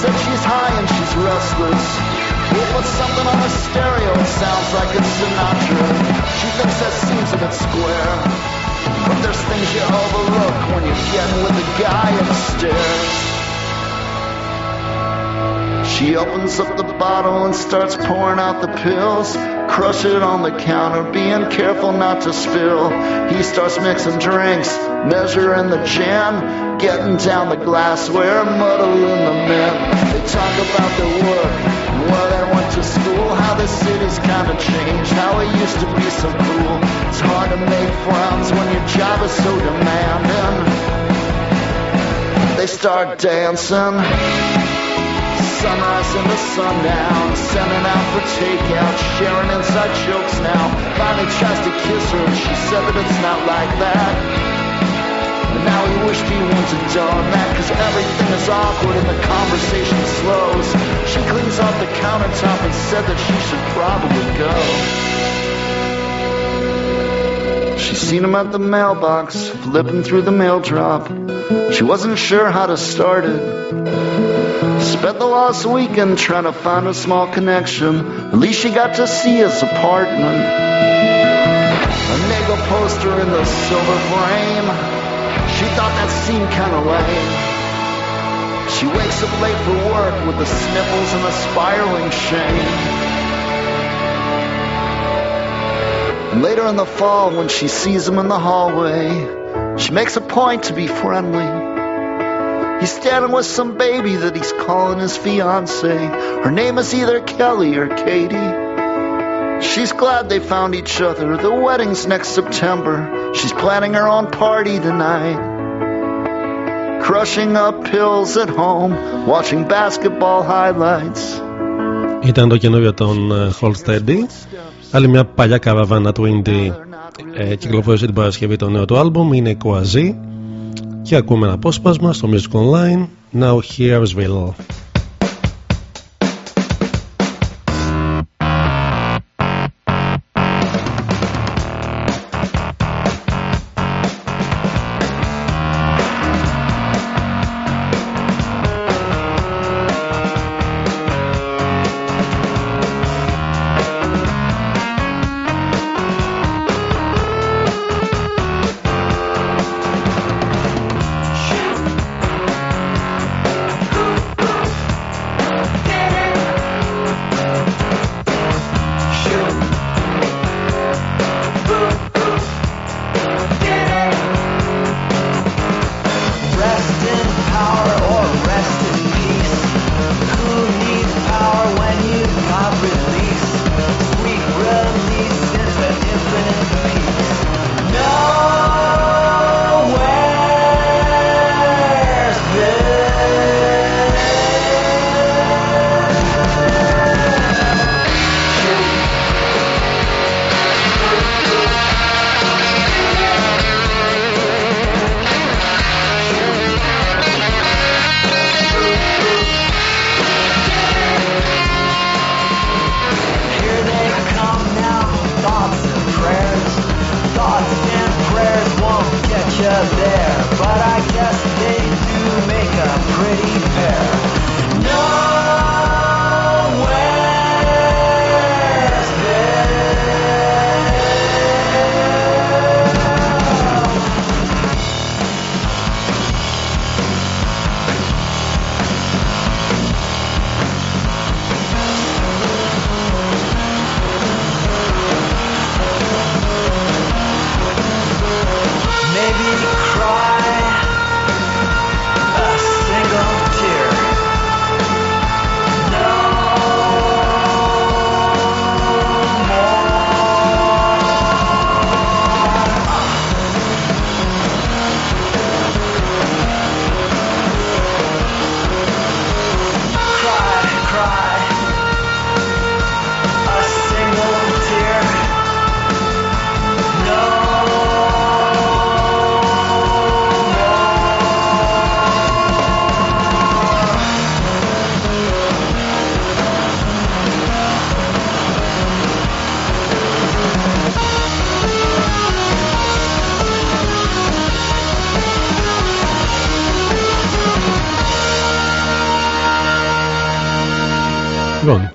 S9: Said she's high and she's restless. We'll put something on the stereo, sounds like it's Sinatra. She thinks that seems a bit square. But there's things you overlook when you're getting with a guy upstairs. She opens up the bottle and starts pouring out the pills. Crush it on the counter, being careful not to spill. He starts mixing drinks, measuring the gin, getting down the glassware, muddling the men. They talk about their work, and where they went to school, how the city's kinda changed, how it used to be so cool. It's hard to make friends when your job is so demanding. They start dancing sunrise into sundown, sending out for takeout, sharing inside jokes now. Finally tries to kiss her, and she said that it's not like that. Now he wished he wouldn't have done that, cause everything is awkward and the conversation slows. She cleans off the countertop and said that she should probably go. She's seen him at the mailbox, flipping through the mail drop. She wasn't sure how to start it. Spent the last weekend trying to find a small connection. At least she got to see his apartment. A Nego poster in the silver frame. She thought that seemed kinda lame. She wakes up late for work with the sniffles and the spiraling shame. And later in the fall, when she sees him in the hallway, she makes a point to be friendly. He's standing with some baby that he's calling his fiance. Her name is either Kelly or Katie. She's glad they found each other. The wedding's next September. She's planning her own party tonight. Crushing up pills at home, watching basketball highlights.
S1: Ήταν το καινούριο των ε, Hold Steady. Άλλη μια παλιά καραβάνα του Indie ε, κυκλοφόρησε την Παρασκευή το νέο του άλμπουμ. Είναι η Quasi. Και ακούμε ένα απόσπασμα στο Music Online. Now Here's Will.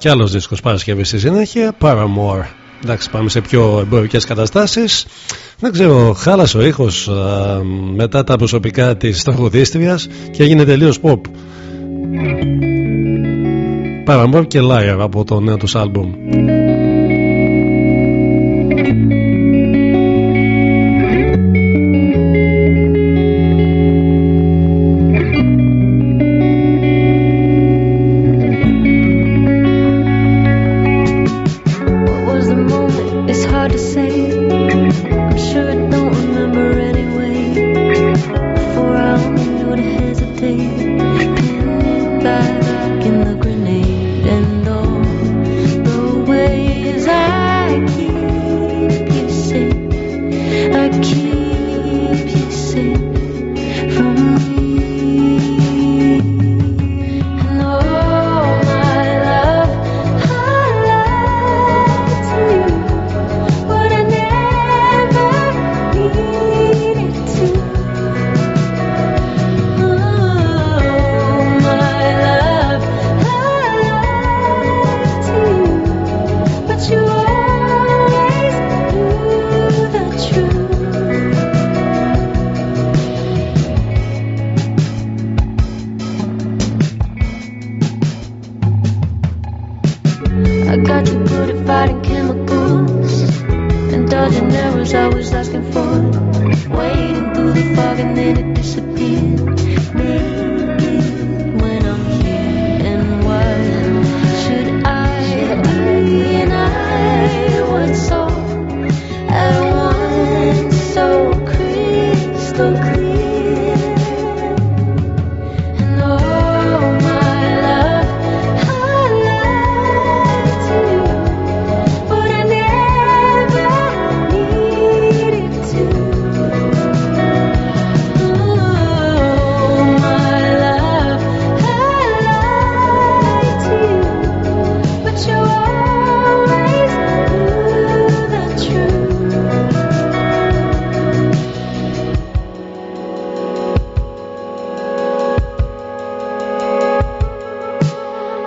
S1: και άλλος δίσκος Παρασκευής στη συνέχεια. Paramore. Εντάξει, πάμε σε πιο εμπορικές καταστάσεις. Δεν ξέρω, χάλασε ο ήχος μετά τα προσωπικά της τραγουδίστριας και έγινε τελείως pop. Paramore και Liar από το νέο τους άλμπουμ.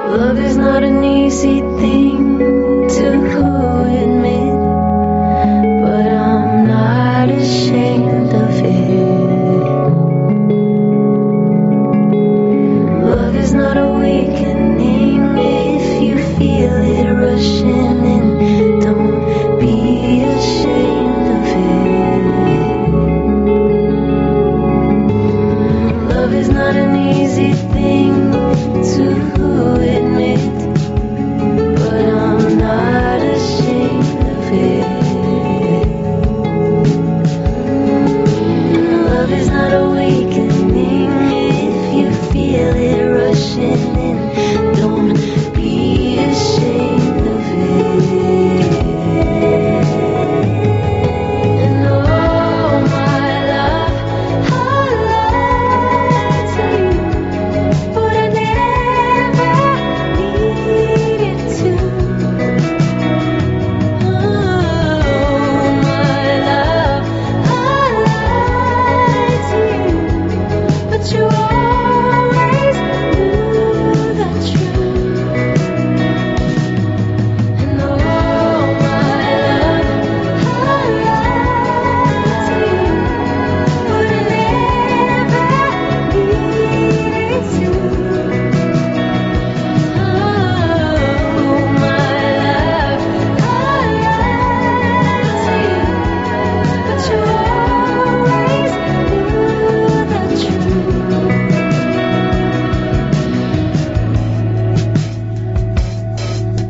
S2: Love is not an easy thing.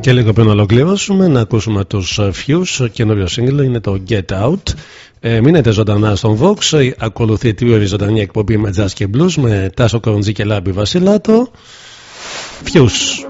S1: Και λίγο πριν ολοκληρώσουμε, να ακούσουμε τους ε, φιούς. Καινούριο σύγκριτο είναι το Get Out. Ε, μείνετε ζωντανά στον Vox. Ε, ακολουθεί τρίωρη ζωντανή εκπομπή με Jazz και Blues με Τάσο Κοροντζή και Λάμπη Βασιλάτο.
S21: Φιούς.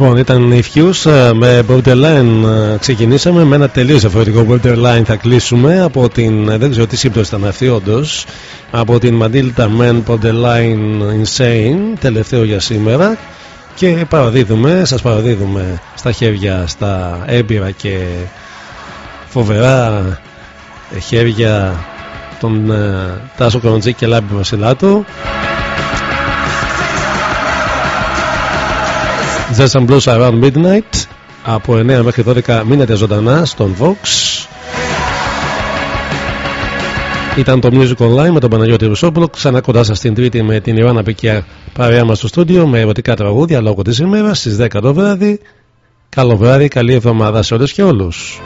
S1: Λοιπόν, ήταν η Fuse ε, με Borderline ε, ξεκινήσαμε. Με ένα τελείως διαφορετικό Borderline θα κλείσουμε από την. ε, Δεν ξέρω τι σύμπτωση ήταν αυτή, όντως. Από την Matilda Men Borderline Insane, τελευταίο για σήμερα. Και παραδίδουμε, σας παραδίδουμε στα χέρια, στα έμπειρα και φοβερά χέρια των ε, Τάσο Κοροντζή και Λάμπη Βασιλάτου. Jazz and Blues Around Midnight από 9 μέχρι 12 μείνετε ζωντανά στον Vox. Ήταν το Music Online με τον Παναγιώτη Ρουσόπουλο. Ξανά κοντά σας την Τρίτη με την Ιωάννα Πικιά παρέα μας στο στούντιο με ερωτικά τραγούδια λόγω της ημέρας στις 10 το βράδυ. Καλό βράδυ, καλή εβδομάδα σε όλες και
S2: όλους.